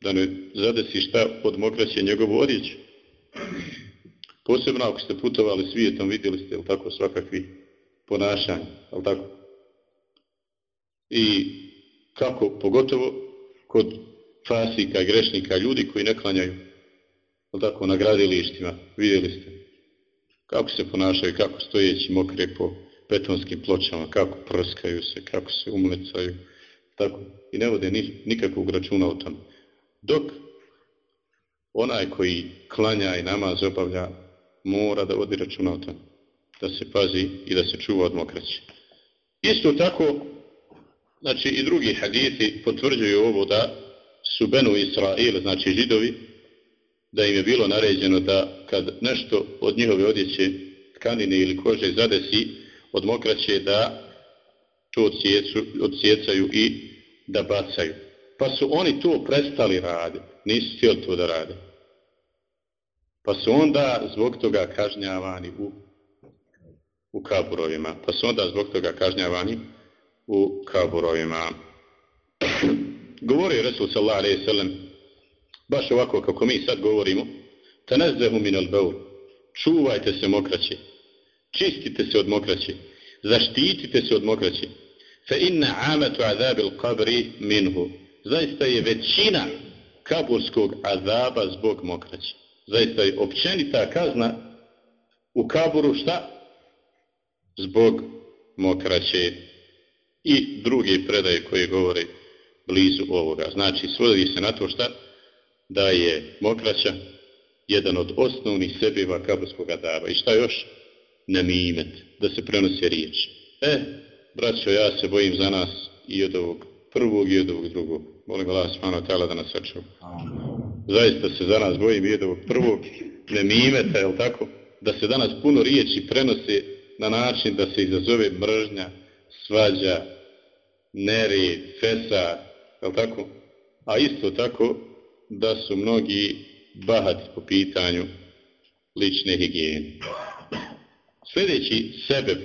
da ne zadesi šta od mokraće njegovu odjeću. Posebno ako ste putovali svijetom, vidjeli ste, ili tako, svakakvi ponašanja, ali tako? I kako, pogotovo kod fasika grešnika, ljudi koji ne klanjaju, ali tako, na gradilištima, vidjeli ste kako se ponašaju, kako stojeći mokre po betonskim pločama, kako prskaju se, kako se umlecaju, tako, i ne vode nikakvog računa o tome dok onaj koji klanja i namaz obavlja mora da vodi računa o tom, da se pazi i da se čuva od mokraće. Isto tako, znači i drugi hadithi potvrđuju ovo da su Benu Israel, znači židovi, da im je bilo naređeno da kad nešto od njihove odjeće tkanine ili kože zadesi od mokraće da to odsjecaju i da bacaju pa su oni to prestali raditi, nisu htjeli to da rade. Pa su onda zbog toga kažnjavani u, u kaburovima. Pa su onda zbog toga kažnjavani u kaburovima. Govori Resul sallallahu alaihi sallam, baš ovako kako mi sad govorimo, tenezdehu min al baur, čuvajte se mokraće, čistite se od mokraće, zaštitite se od mokraće, fa inna amatu azabil qabri minhu, zaista je većina kaburskog azaba zbog mokraće. Zaista je općenita kazna u kaburu šta? Zbog mokraće i druge predaje koje govore blizu ovoga. Znači, svodi se na to šta? Da je mokraća jedan od osnovnih sebeva kaburskog azaba. I šta još? Namimet, da se prenose riječ. E, braćo, ja se bojim za nas i od ovog prvog i od ovog drugog. Molim Allah subhanahu wa ta'ala da nas sačuva. Zaista se za nas bojim i od ovog prvog nemimeta, je tako? Da se danas puno riječi prenose na način da se izazove mržnja, svađa, nered, fesa, je tako? A isto tako da su mnogi bahati po pitanju lične higijene. Sljedeći sebe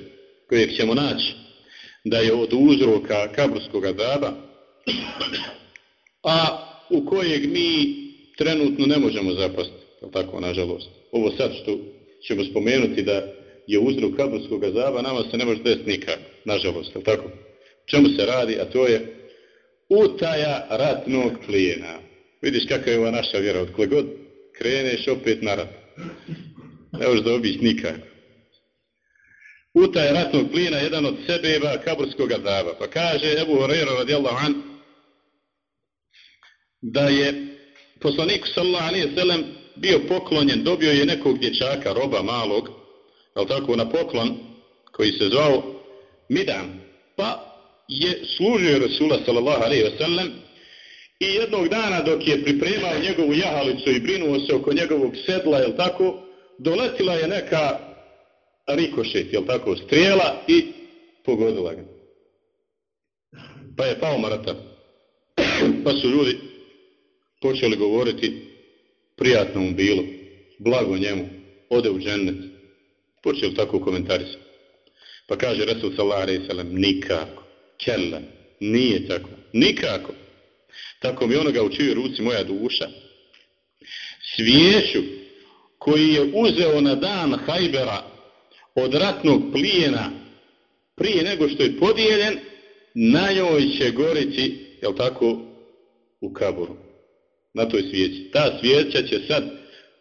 kojeg ćemo naći da je od uzroka kaburskog azaba, a u kojeg mi trenutno ne možemo zapasti, tako nažalost. Ovo sad što ćemo spomenuti da je uzrok kaburskog azaba, nama se ne može desiti nikako, nažalost, tako? Čemu se radi, a to je utaja ratnog plijena. Vidiš kakva je ova naša vjera, od god kreneš opet na rat. Ne možeš da obići nikako utaje ratnog plina jedan od sebeva kaburskog azaba. Pa kaže Ebu Horeira radijallahu an da je poslanik sallallahu alaihi sallam bio poklonjen, dobio je nekog dječaka, roba malog, ali tako na poklon, koji se zvao Midan, pa je služio Rasula sallallahu alaihi sallam i jednog dana dok je pripremao njegovu jahalicu i brinuo se oko njegovog sedla, je tako, doletila je neka rikošet, jel tako, strijela i pogodila ga. Pa je pao maratar. Pa su ljudi počeli govoriti prijatno mu bilo, blago njemu, ode u džennet. Počeli tako komentarisati. Pa kaže Resul sallallahu alejhi ve sellem nikako, kella, nije tako, nikako. Tako mi onoga učio ruci moja duša. Svijeću koji je uzeo na dan Hajbera od ratnog plijena prije nego što je podijeljen, na njoj će goriti, jel tako, u kaburu. Na toj svijeći. Ta svijeća će sad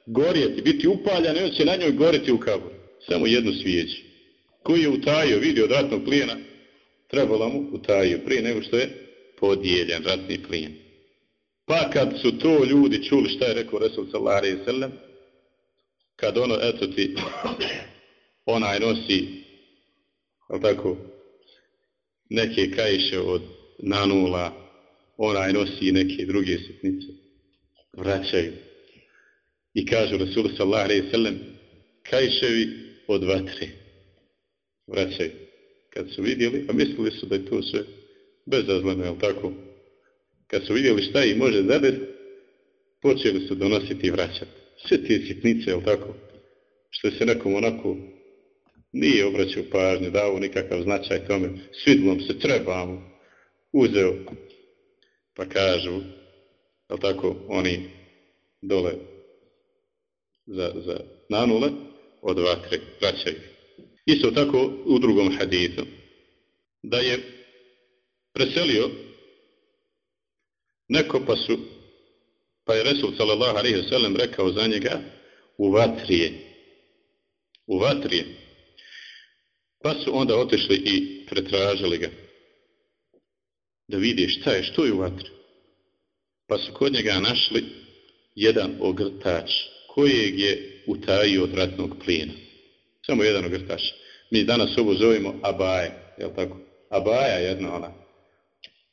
gorjeti, biti upaljena i on će na njoj goriti u kaburu. Samo jednu svijeću. Koju je utajio, vidio od ratnog plijena, trebalo mu utajio prije nego što je podijeljen ratni plijen. Pa kad su to ljudi čuli šta je rekao Resul sallallahu i Selem, kad ono, eto ti, onaj nosi ali tako neke kajše od nanula onaj nosi neke druge sitnice vraćaju. I kažu Rasul sallallahu alaihi sallam kajševi od vatre vraćaju. Kad su vidjeli a mislili su da je to sve bezazleno je tako? Kad su vidjeli šta i može zabet počeli su donositi i vraćati. Sve te sitnice je tako? Što se nekom onako nije obraćao pažnju, dao nikakav značaj tome, svidlom se trebamo, uzeo, pa kažu, ali tako, oni dole za, za nanule, od vatre vraćaju. Isto tako u drugom hadithu, da je preselio neko pa su, pa je Resul sallallahu alaihi sallam rekao za njega, u vatrije, u vatrije, Pa su onda otešli i pretražili ga. Da vidi šta je, što je u vatri. Pa su kod njega našli jedan ogrtač kojeg je utajio od ratnog plina. Samo jedan ogrtač. Mi danas ovo zovemo abaje, je tako? Abaja jedna ona.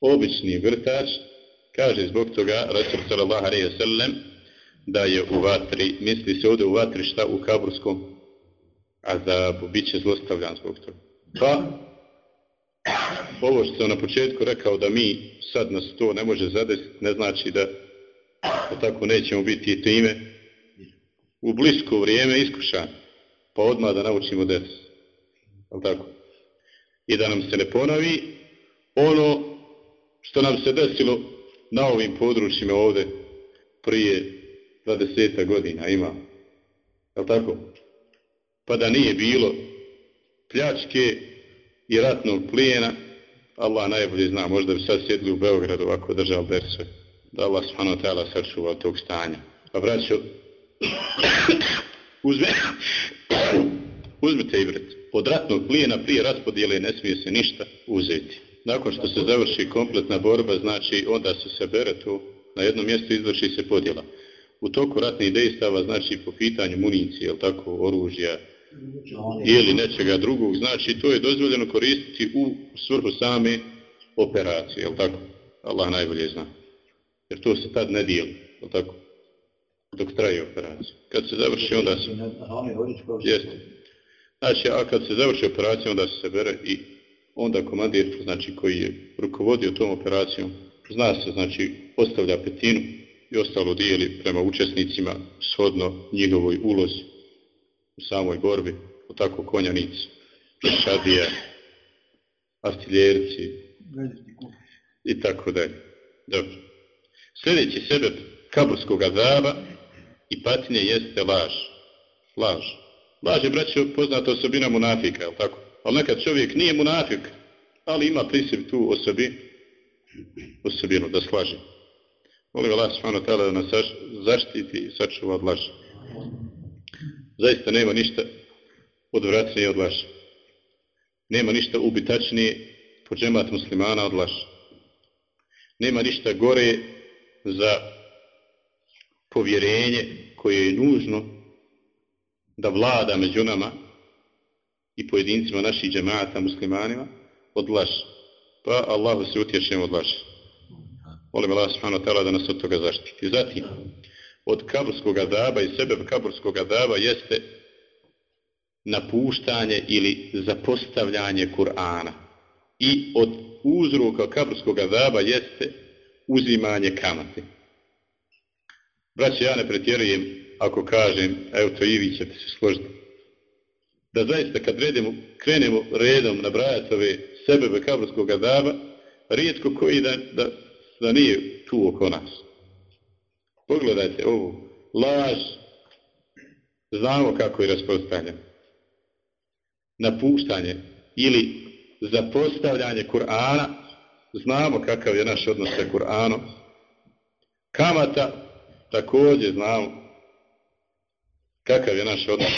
Obični ogrtač, kaže zbog toga, Rasul sallallahu alaihi sallam, da je u vatri, misli se ovdje u vatri šta u kaburskom azabu, bit će zlostavljan zbog toga. Pa, ovo što sam na početku rekao da mi sad nas to ne može zadesiti, ne znači da, da tako nećemo biti i time u blisko vrijeme iskušan, pa odmah da naučimo desu. Jel tako? I da nam se ne ponovi ono što nam se desilo na ovim područjima ovde prije 20 godina ima. Je tako? Pa da nije bilo pljačke i ratnog plijena, Allah najbolje zna, možda bi sad sjedli u Beogradu ovako držao Bersve, da Allah subhanahu wa ta'ala sačuva tog stanja. Pa braćo, uzme, uzmite i. Od ratnog plijena prije raspodijele ne smije se ništa uzeti. Nakon što se završi kompletna borba, znači onda se sebere to, na jednom mjestu izvrši se podjela. U toku ratnih dejstava, znači po pitanju municije, tako, oružja, ili nečega drugog, znači to je dozvoljeno koristiti u svrhu same operacije, je tako? Allah najbolje zna. Jer to se tad ne dijeli, je tako? Dok traje operacija. Kad se završi, onda se... Jeste. Znači, a kad se završi operacija, onda se bere i onda komandir, znači, koji je rukovodio tom operacijom, zna se, znači, ostavlja petinu i ostalo dijeli prema učesnicima shodno njihovoj ulozi u samoj borbi, u tako konjanici, šadije, artiljerci i tako dalje. Dobro. Sljedeći sebeb kaburskog azaba i patnje jeste laž. Laž. Laž je, braćo, poznata osobina munafika, je tako? Ali nekad čovjek nije munafik, ali ima prisib tu osobi, osobinu da slaže. Molim Allah subhanahu ta'ala da nas zaštiti i sačuva od laži. Zaista nema ništa odvratnije od laži. Nema ništa ubitačnije po džemat muslimana od laži. Nema ništa gore za povjerenje koje je nužno da vlada među nama i pojedincima naših džemata muslimanima od laži. Pa Allahu se utješemo od laži. Molim Allah subhanahu wa ta'ala da nas od toga zaštiti. Zatim, od kaburskog adaba i sebe kaburskog adaba jeste napuštanje ili zapostavljanje Kur'ana. I od uzroka kaburskog adaba jeste uzimanje kamate. Braće, ja ne pretjerujem ako kažem, evo to i vi ćete se složiti, da zaista kad redemo, krenemo redom na brajatove sebebe kaburskog adaba, rijetko koji da, da, da nije tu oko nas. Pogledajte ovu laž, znamo kako je raspostavljeno. Napuštanje ili zapostavljanje Kur'ana, znamo kakav je naš odnos sa Kur'anom. Kamata, također znamo kakav je naš odnos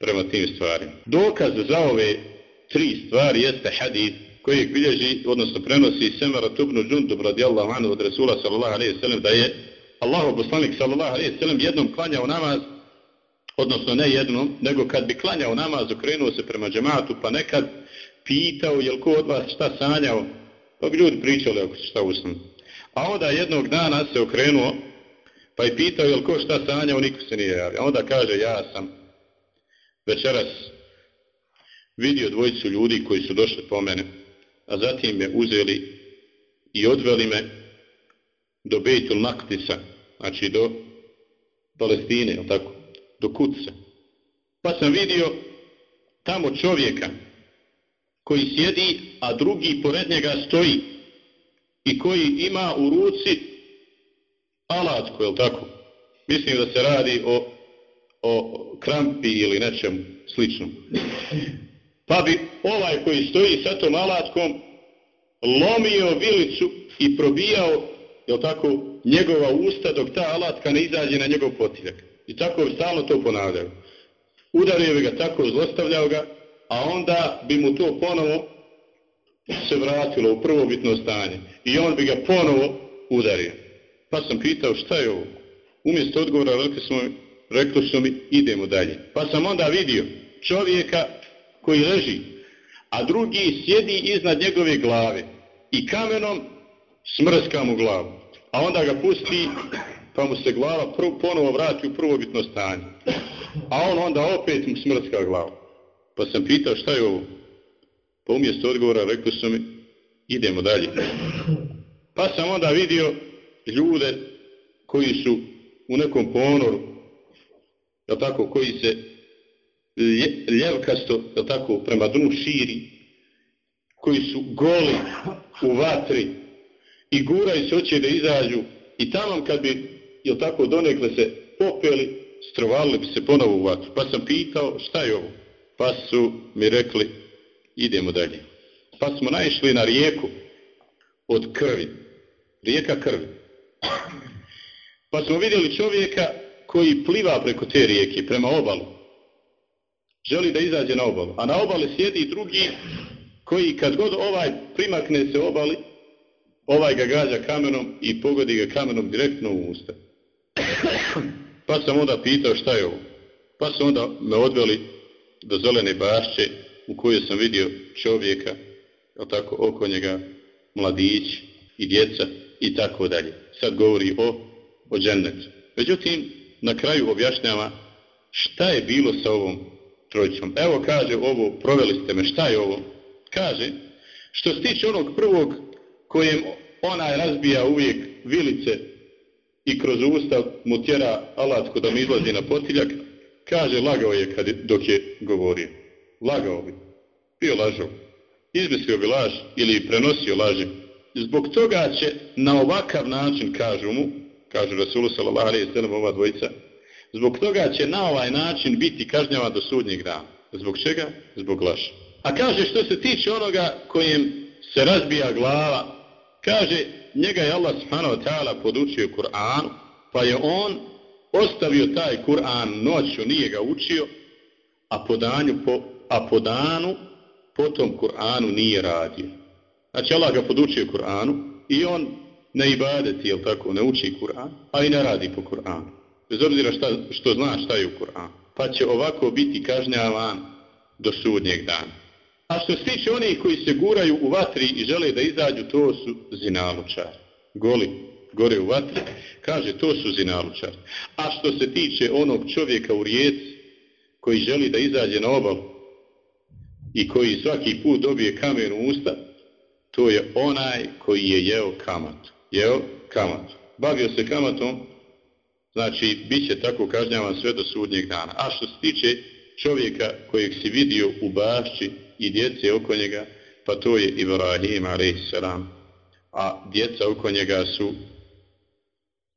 prema tim stvarima. Dokaz za ove tri stvari jeste hadith koji bilježi, odnosno prenosi Semara Tubnu Džundub radijallahu anhu od Resula sallallahu alaihi sallam da je Allahu poslanik sallallahu alejhi ve sellem jednom klanjao namaz, odnosno ne jednom, nego kad bi klanjao namaz, okrenuo se prema džematu, pa nekad pitao jel ko od vas šta sanjao, pa bi ljudi pričali ako se šta usnu. A onda jednog dana se okrenuo, pa je pitao jel ko šta sanjao, niko se nije javio. A onda kaže, ja sam večeras vidio dvojicu ljudi koji su došli po mene, a zatim me uzeli i odveli me do Bejtul Maktisa, znači do Palestine, tako, do Kuce. Pa sam vidio tamo čovjeka koji sjedi, a drugi pored njega stoji i koji ima u ruci alatku, je tako? Mislim da se radi o, o krampi ili nečem sličnom. Pa bi ovaj koji stoji sa tom alatkom lomio vilicu i probijao je tako, njegova usta dok ta alatka ne izađe na njegov potiljak. I tako bi stalno to ponavljao. Udario bi ga tako, zlostavljao ga, a onda bi mu to ponovo se vratilo u prvobitno stanje. I on bi ga ponovo udario. Pa sam pitao šta je ovo? Umjesto odgovora rekli smo, rekli smo mi idemo dalje. Pa sam onda vidio čovjeka koji leži, a drugi sjedi iznad njegove glave i kamenom smrska mu glavu. A onda ga pusti, pa mu se glava prv, ponovo vrati u prvobitno stanje. A on onda opet mu smrska glavu. Pa sam pitao šta je ovo? Pa umjesto odgovora rekao su mi, idemo dalje. Pa sam onda vidio ljude koji su u nekom ponoru, je tako, koji se ljevkasto, je tako, prema dnu širi, koji su goli u vatri, i guraju se oće da izađu i tamo kad bi, jel tako, donekle se popeli, strovali bi se ponovo u vatru. Pa sam pitao šta je ovo? Pa su mi rekli idemo dalje. Pa smo naišli na rijeku od krvi. Rijeka krvi. Pa smo vidjeli čovjeka koji pliva preko te rijeke, prema obalu. Želi da izađe na obalu. A na obali sjedi drugi koji kad god ovaj primakne se obali, ovaj ga gađa kamenom i pogodi ga kamenom direktno u usta. Pa sam onda pitao šta je ovo. Pa sam onda me odveli do zelene bašće u kojoj sam vidio čovjeka, je tako, oko njega mladić, i djeca i tako dalje. Sad govori o, o džennetu. Međutim, na kraju objašnjava šta je bilo sa ovom trojicom. Evo kaže ovo, proveli ste me, šta je ovo? Kaže, što se tiče onog prvog kojem onaj razbija uvijek vilice i kroz usta mu tjera alatko da mi izlazi na potiljak, kaže, lagao je kad, dok je govorio. Lagao bi. Bio lažao. Izmislio bi laž ili prenosio laži. Zbog toga će na ovakav način, kažu mu, kažu Rasulu sallallahu alaihi sallam ova dvojica, zbog toga će na ovaj način biti kažnjavan do sudnjeg dana. Zbog čega? Zbog laža. A kaže što se tiče onoga kojem se razbija glava, kaže njega je Allah subhanahu wa ta'ala podučio Kur'anu, pa je on ostavio taj Kur'an noću, nije ga učio, a po, danju, po, a po danu po tom Kur'anu nije radio. Znači Allah ga podučio Kur'anu i on ne ibadeti, jel tako, ne uči Kur'an, a i ne radi po Kur'anu. Bez obzira šta, što zna šta je u Kur'anu. Pa će ovako biti kažnjavan do sudnjeg dana. A što se tiče onih koji se guraju u vatri i žele da izađu, to su zinalučari. Goli, gore u vatri, kaže to su zinalučari. A što se tiče onog čovjeka u rijeci koji želi da izađe na obalu i koji svaki put dobije kamen u usta, to je onaj koji je jeo kamatu. Jeo kamatu. Bavio se kamatom, znači bit će tako kažnjavan sve do sudnjeg dana. A što se tiče čovjeka kojeg si vidio u bašći i djece oko njega, pa to je Ibrahim a.s. A djeca oko njega su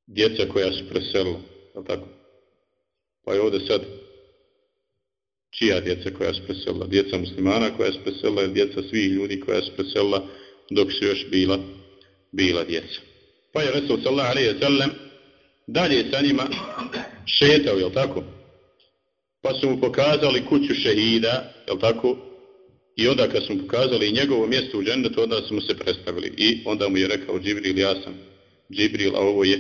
djeca koja su preselila. Je tako? Pa je ovdje sad čija djeca koja su preselila? Djeca muslimana koja su preselila, djeca svih ljudi koja su preselila dok su još bila, bila djeca. Pa je Resul sallallahu alaihi wa sallam dalje sa njima šetao, je tako? Pa su mu pokazali kuću šehida, je tako? I onda kad smo pokazali njegovo mjesto u džennetu, onda smo se predstavili. I onda mu je rekao Džibril, ja sam Džibril, a ovo je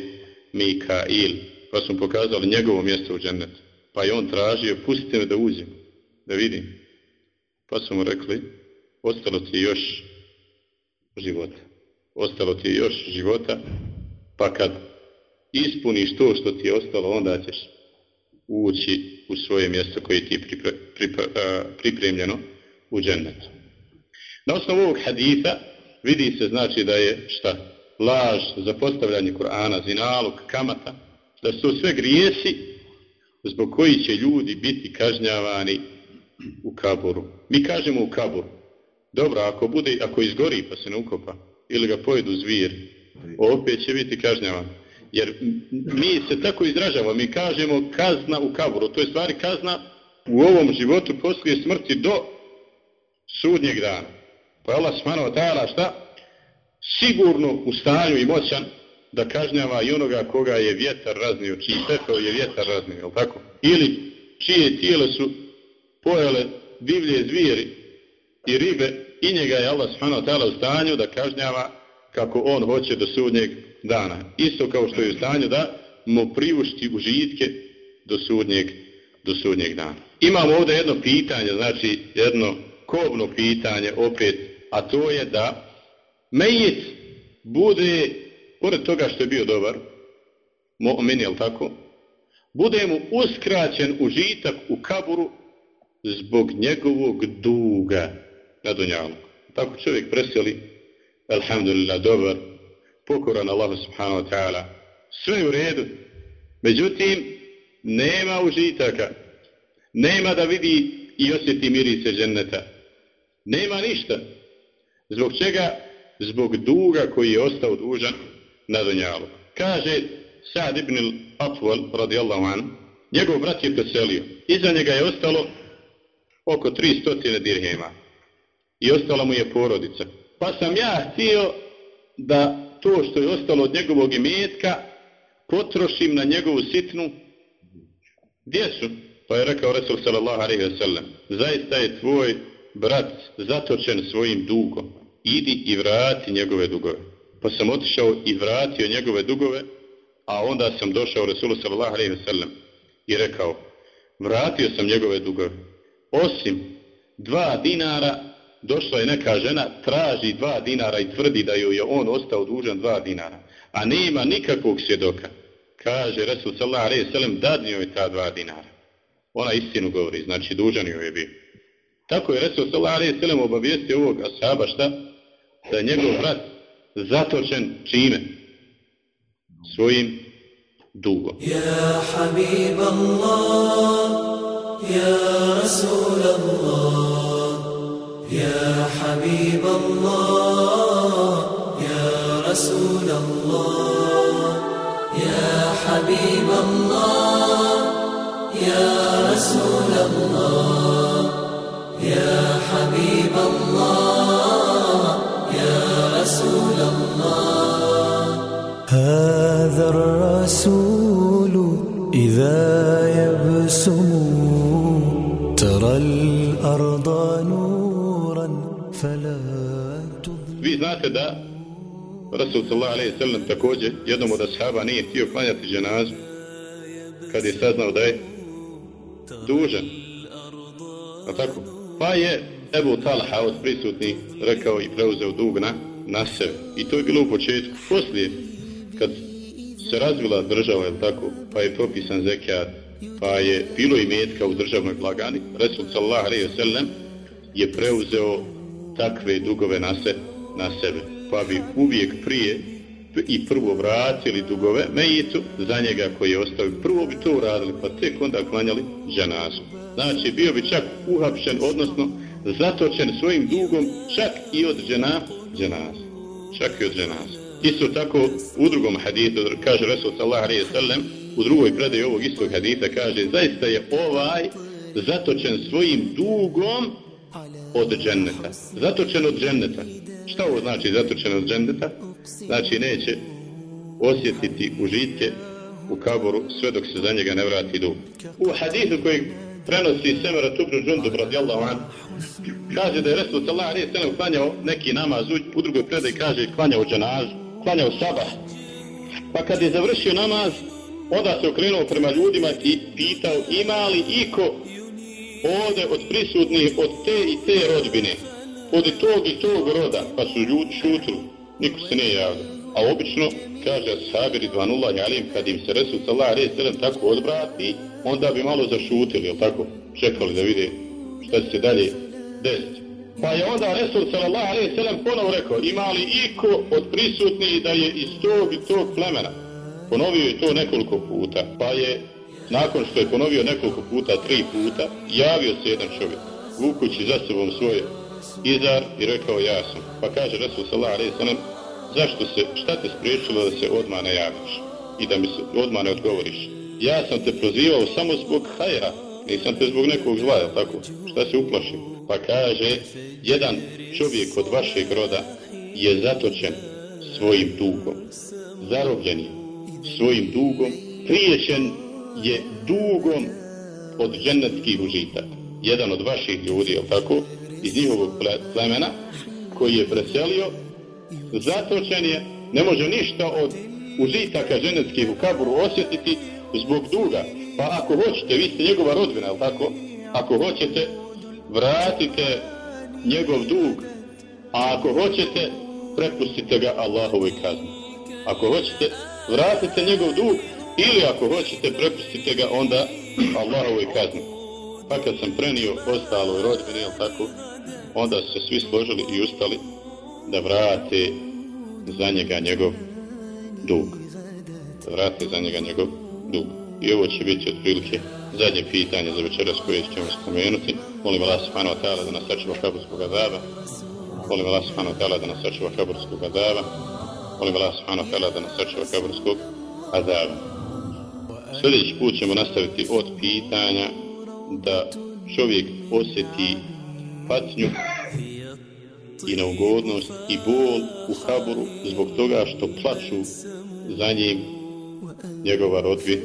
Mikail. Pa smo pokazali njegovo mjesto u džennetu. Pa je on tražio, pustite me da uđem, da vidim. Pa smo mu rekli, ostalo ti još života. Ostalo ti još života, pa kad ispuniš to što ti je ostalo, onda ćeš ući u svoje mjesto koje ti je pripre, pripre, pripremljeno u džennetu. Na osnovu ovog haditha vidi se znači da je šta? Laž za postavljanje Kur'ana, zinalog, kamata, da su sve grijesi zbog koji će ljudi biti kažnjavani u kaboru. Mi kažemo u kaboru. Dobro, ako bude, ako izgori pa se ne ukopa, ili ga pojedu zvir, opet će biti kažnjavan. Jer mi se tako izražavamo, mi kažemo kazna u kaboru. To je stvari kazna u ovom životu poslije smrti do sudnjeg dana. Pa je Allah smano tajala šta? Sigurno u stanju i moćan da kažnjava i onoga koga je vjetar raznio, čiji pepeo je vjetar raznio, jel tako? Ili čije tijele su pojele divlje zvijeri i ribe i njega je Allah smano tajala u stanju da kažnjava kako on hoće do sudnjeg dana. Isto kao što je u stanju da mu priušti užitke do sudnjeg, do sudnjeg dana. Imamo ovdje jedno pitanje, znači jedno kobno pitanje opet, a to je da mejit bude, pored toga što je bio dobar, meni je tako, bude mu uskraćen užitak u kaburu zbog njegovog duga na dunjalu. Tako čovjek preseli, alhamdulillah, dobar, pokoran Allah subhanahu wa ta'ala, sve u redu. Međutim, nema užitaka, nema da vidi i osjeti mirise dženneta. Nema ništa. Zbog čega? Zbog duga koji je ostao dužan na dunjalu. Kaže Sa'd ibn al-Atwal radijallahu an, njegov brat je preselio. Iza njega je ostalo oko 300 dirhema. I ostala mu je porodica. Pa sam ja htio da to što je ostalo od njegovog imetka potrošim na njegovu sitnu djecu. Pa je rekao Resul sallallahu alaihi wa sallam, zaista je tvoj brat zatočen svojim dugom, idi i vrati njegove dugove. Pa sam otišao i vratio njegove dugove, a onda sam došao Resulu sallallahu alaihi ve sellem i rekao, vratio sam njegove dugove, osim dva dinara došla je neka žena, traži dva dinara i tvrdi da joj je on ostao dužan dva dinara, a nema nikakvog svjedoka. Kaže Resul sallallahu alaihi sellem dadnio joj ta dva dinara. Ona istinu govori, znači dužan joj je bio. Tako je Resul sallallahu alejhi ve sellem obavijestio ovog ashaba šta da je njegov brat zatočen čime? Svojim dugom. Ja habib Allah, ja Rasul Allah, ja habib Allah, ja Rasul Allah, ja habib Allah, ja Rasul Allah. يا حبيب الله يا رسول الله هذا الرسول إذا يبسم ترى الأرض نورا فلا تظلم Vi znate da Rasul sallallahu alaihi sallam također jednom od ashaba nije htio klanjati dženazu kad je saznao da je dužan. A tako? Pa je Ebu Talha od prisutnih rekao i preuzeo dug na, na sebe. I to je bilo u početku. Poslije, kad se razvila država, je tako, pa je propisan zekijat, pa je bilo i metka u državnoj blagani, Resul sallallahu alaihi sallam je preuzeo takve dugove na, se, na sebe. Pa bi uvijek prije i prvo vratili dugove Mejitu za njega koji je ostao. Prvo bi to uradili, pa tek onda klanjali džanazu. Znači, bio bi čak uhapšen, odnosno zatočen svojim dugom čak i od džana, dženaza. Čak i od dženaza. Isto tako u drugom hadisu kaže Resul sallallahu alejhi ve sellem u drugoj predaji ovog istog hadisa kaže zaista je ovaj zatočen svojim dugom od dženneta. Zatočen od dženneta. Šta ovo znači zatočen od dženneta? Znači neće osjetiti užitke u kaboru sve dok se za njega ne vrati dug. U hadisu koji prenosi Semera Tubru Džundub radijallahu an, kaže da je Resul sallallahu alejhi ve sellem klanjao neki namaz u drugoj predaj kaže klanjao dženaz, klanjao sabah. Pa kad je završio namaz, onda se okrenuo prema ljudima i pitao ima li iko ovde od prisutnih od te i te rodbine, od tog i tog roda, pa su ljudi šutili, niko se ne javlja. A obično, kaže Sabir i Dvanullah kad im se Resul sallallahu alejhi ve tako odbrati, onda bi malo zašutili, jel tako? Čekali da vide šta će se dalje desiti. Pa je onda Resul sallallahu alejhi ve ponovo rekao, ima li iko od prisutnih da je iz tog i tog plemena? Ponovio je to nekoliko puta, pa je nakon što je ponovio nekoliko puta, tri puta, javio se jedan čovjek, vukući za sobom svoje izar i rekao ja sam. Pa kaže Resul sallallahu alejhi zašto se, šta te spriječilo da se odmah ne javiš i da mi se odmah ne odgovoriš? Ja sam te prozivao samo zbog hajera, nisam te zbog nekog zla, jel tako? Šta se uplašim? Pa kaže, jedan čovjek od vašeg roda je zatočen svojim dugom, zarobljen je svojim dugom, priječen je dugom od džennetskih užitaka. Jedan od vaših ljudi, jel tako, iz njihovog plemena, koji je preselio, zatočen je, ne može ništa od užitaka dženetskih u kaburu osjetiti zbog duga. Pa ako hoćete, vi ste njegova rodbina, tako? Ako hoćete, vratite njegov dug, a ako hoćete, prepustite ga Allahovoj kazni. Ako hoćete, vratite njegov dug, ili ako hoćete, prepustite ga onda Allahovoj kazni. Pa kad sam prenio ostaloj rodbini, jel tako, onda su se svi složili i ustali da vrate za njega njegov dug. Da vrate za njega njegov dug. I ovo će biti otprilike zadnje pitanje za večeras koje ćemo spomenuti. Molim Allah subhanahu wa ta'ala da nas sačuva kaburskog azaba. Molim Allah subhanahu wa ta'ala da nas sačuva kaburskog azaba. Molim Allah subhanahu wa ta'ala da nas sačuva kaburskog azaba. Sljedeći put ćemo nastaviti od pitanja da čovjek osjeti patnju i neugodnost i bol u kaburu zbog toga što plaču za njim njegova rodbi,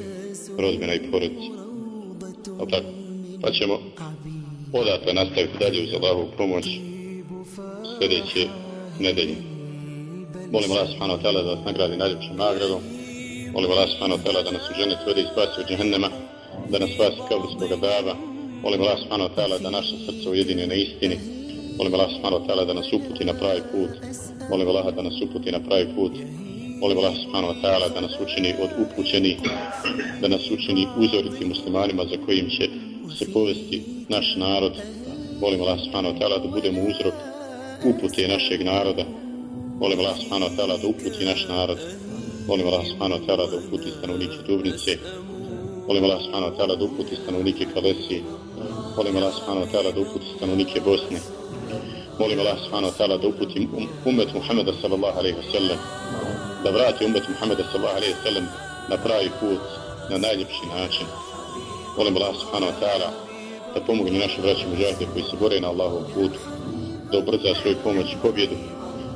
rodbina i porodica. Al tako, pa ćemo odatle nastaviti dalje uz Allahovu pomoć sljedeće nedelje. Molim Allah subhanahu wa ta'ala da nas nagradi najljepšom nagradom. Molim Allah subhanahu wa ta'ala da nas u žene tvede i spasi od džehennema, da nas spasi kaburskog adaba. Molim Allah subhanahu wa ta'ala da naše srce ujedine na istini Molim Allah subhanahu wa ta'ala da nas uputi na pravi put. Molim Allah da nas uputi na pravi put. Molim Allah subhanahu wa ta'ala da nas učini od upućenih, da nas učini uzoriti muslimanima za kojim će se povesti naš narod. Molim Allah subhanahu wa ta'ala da budemo uzrok upute našeg naroda. Molim Allah subhanahu wa ta'ala da uputi naš narod. Molim Allah subhanahu wa ta'ala da uputi stanovnike Dubnice. Molim Allah subhanahu wa ta'ala da uputi stanovnike Kalesije. Molim Allah subhanahu wa ta'ala da uputi stanovnike Bosne. Molim Allah subhanahu wa ta'ala da uputi um, umet Muhammeda sallallahu alaihi wa sallam. Da vrati umet Muhammeda sallallahu alaihi wa sallam na pravi put, na najljepši način. Molim Allah subhanahu wa ta'ala da pomogne našim braćima muđahide koji se bore na Allahovom putu, da ubrza svoju pomoć i pobjedu.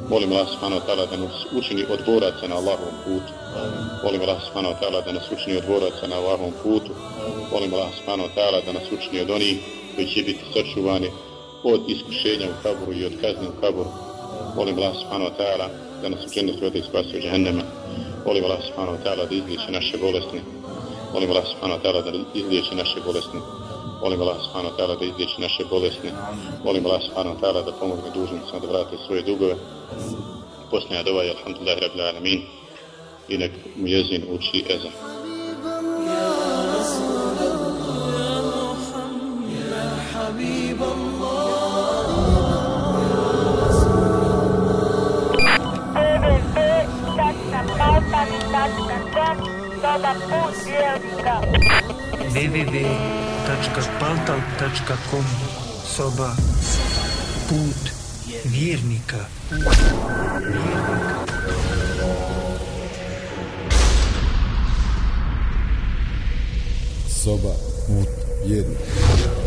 Molim Allah subhanahu wa ta'ala da nas učini od boraca na Allahovom putu. Molim Allah subhanahu wa ta'ala da nas učini od boraca na Allahovom putu. Molim Allah subhanahu wa ta'ala da nas učini od onih koji će biti sačuvani od iskušenja u kaburu i od kazne u kaburu. Molim Allah subhanahu wa ta'ala da nas učini od spasi od džahennema. Molim Allah subhanahu wa ta'ala da izliječe naše bolesne. Molim Allah subhanahu wa ta'ala da izliječe naše bolesne. Molim Allah subhanahu wa ta'ala da izliječi naše bolesne. Molim Allah subhanahu wa ta'ala da pomogne dužnicama da vrate svoje dugove. Posljednja dova je alhamdulillahi rabbil alamin. I nek mu jezin uči ezan. حبيب الله www.paltal.com Soba Put vjernika. Soba put vjernika.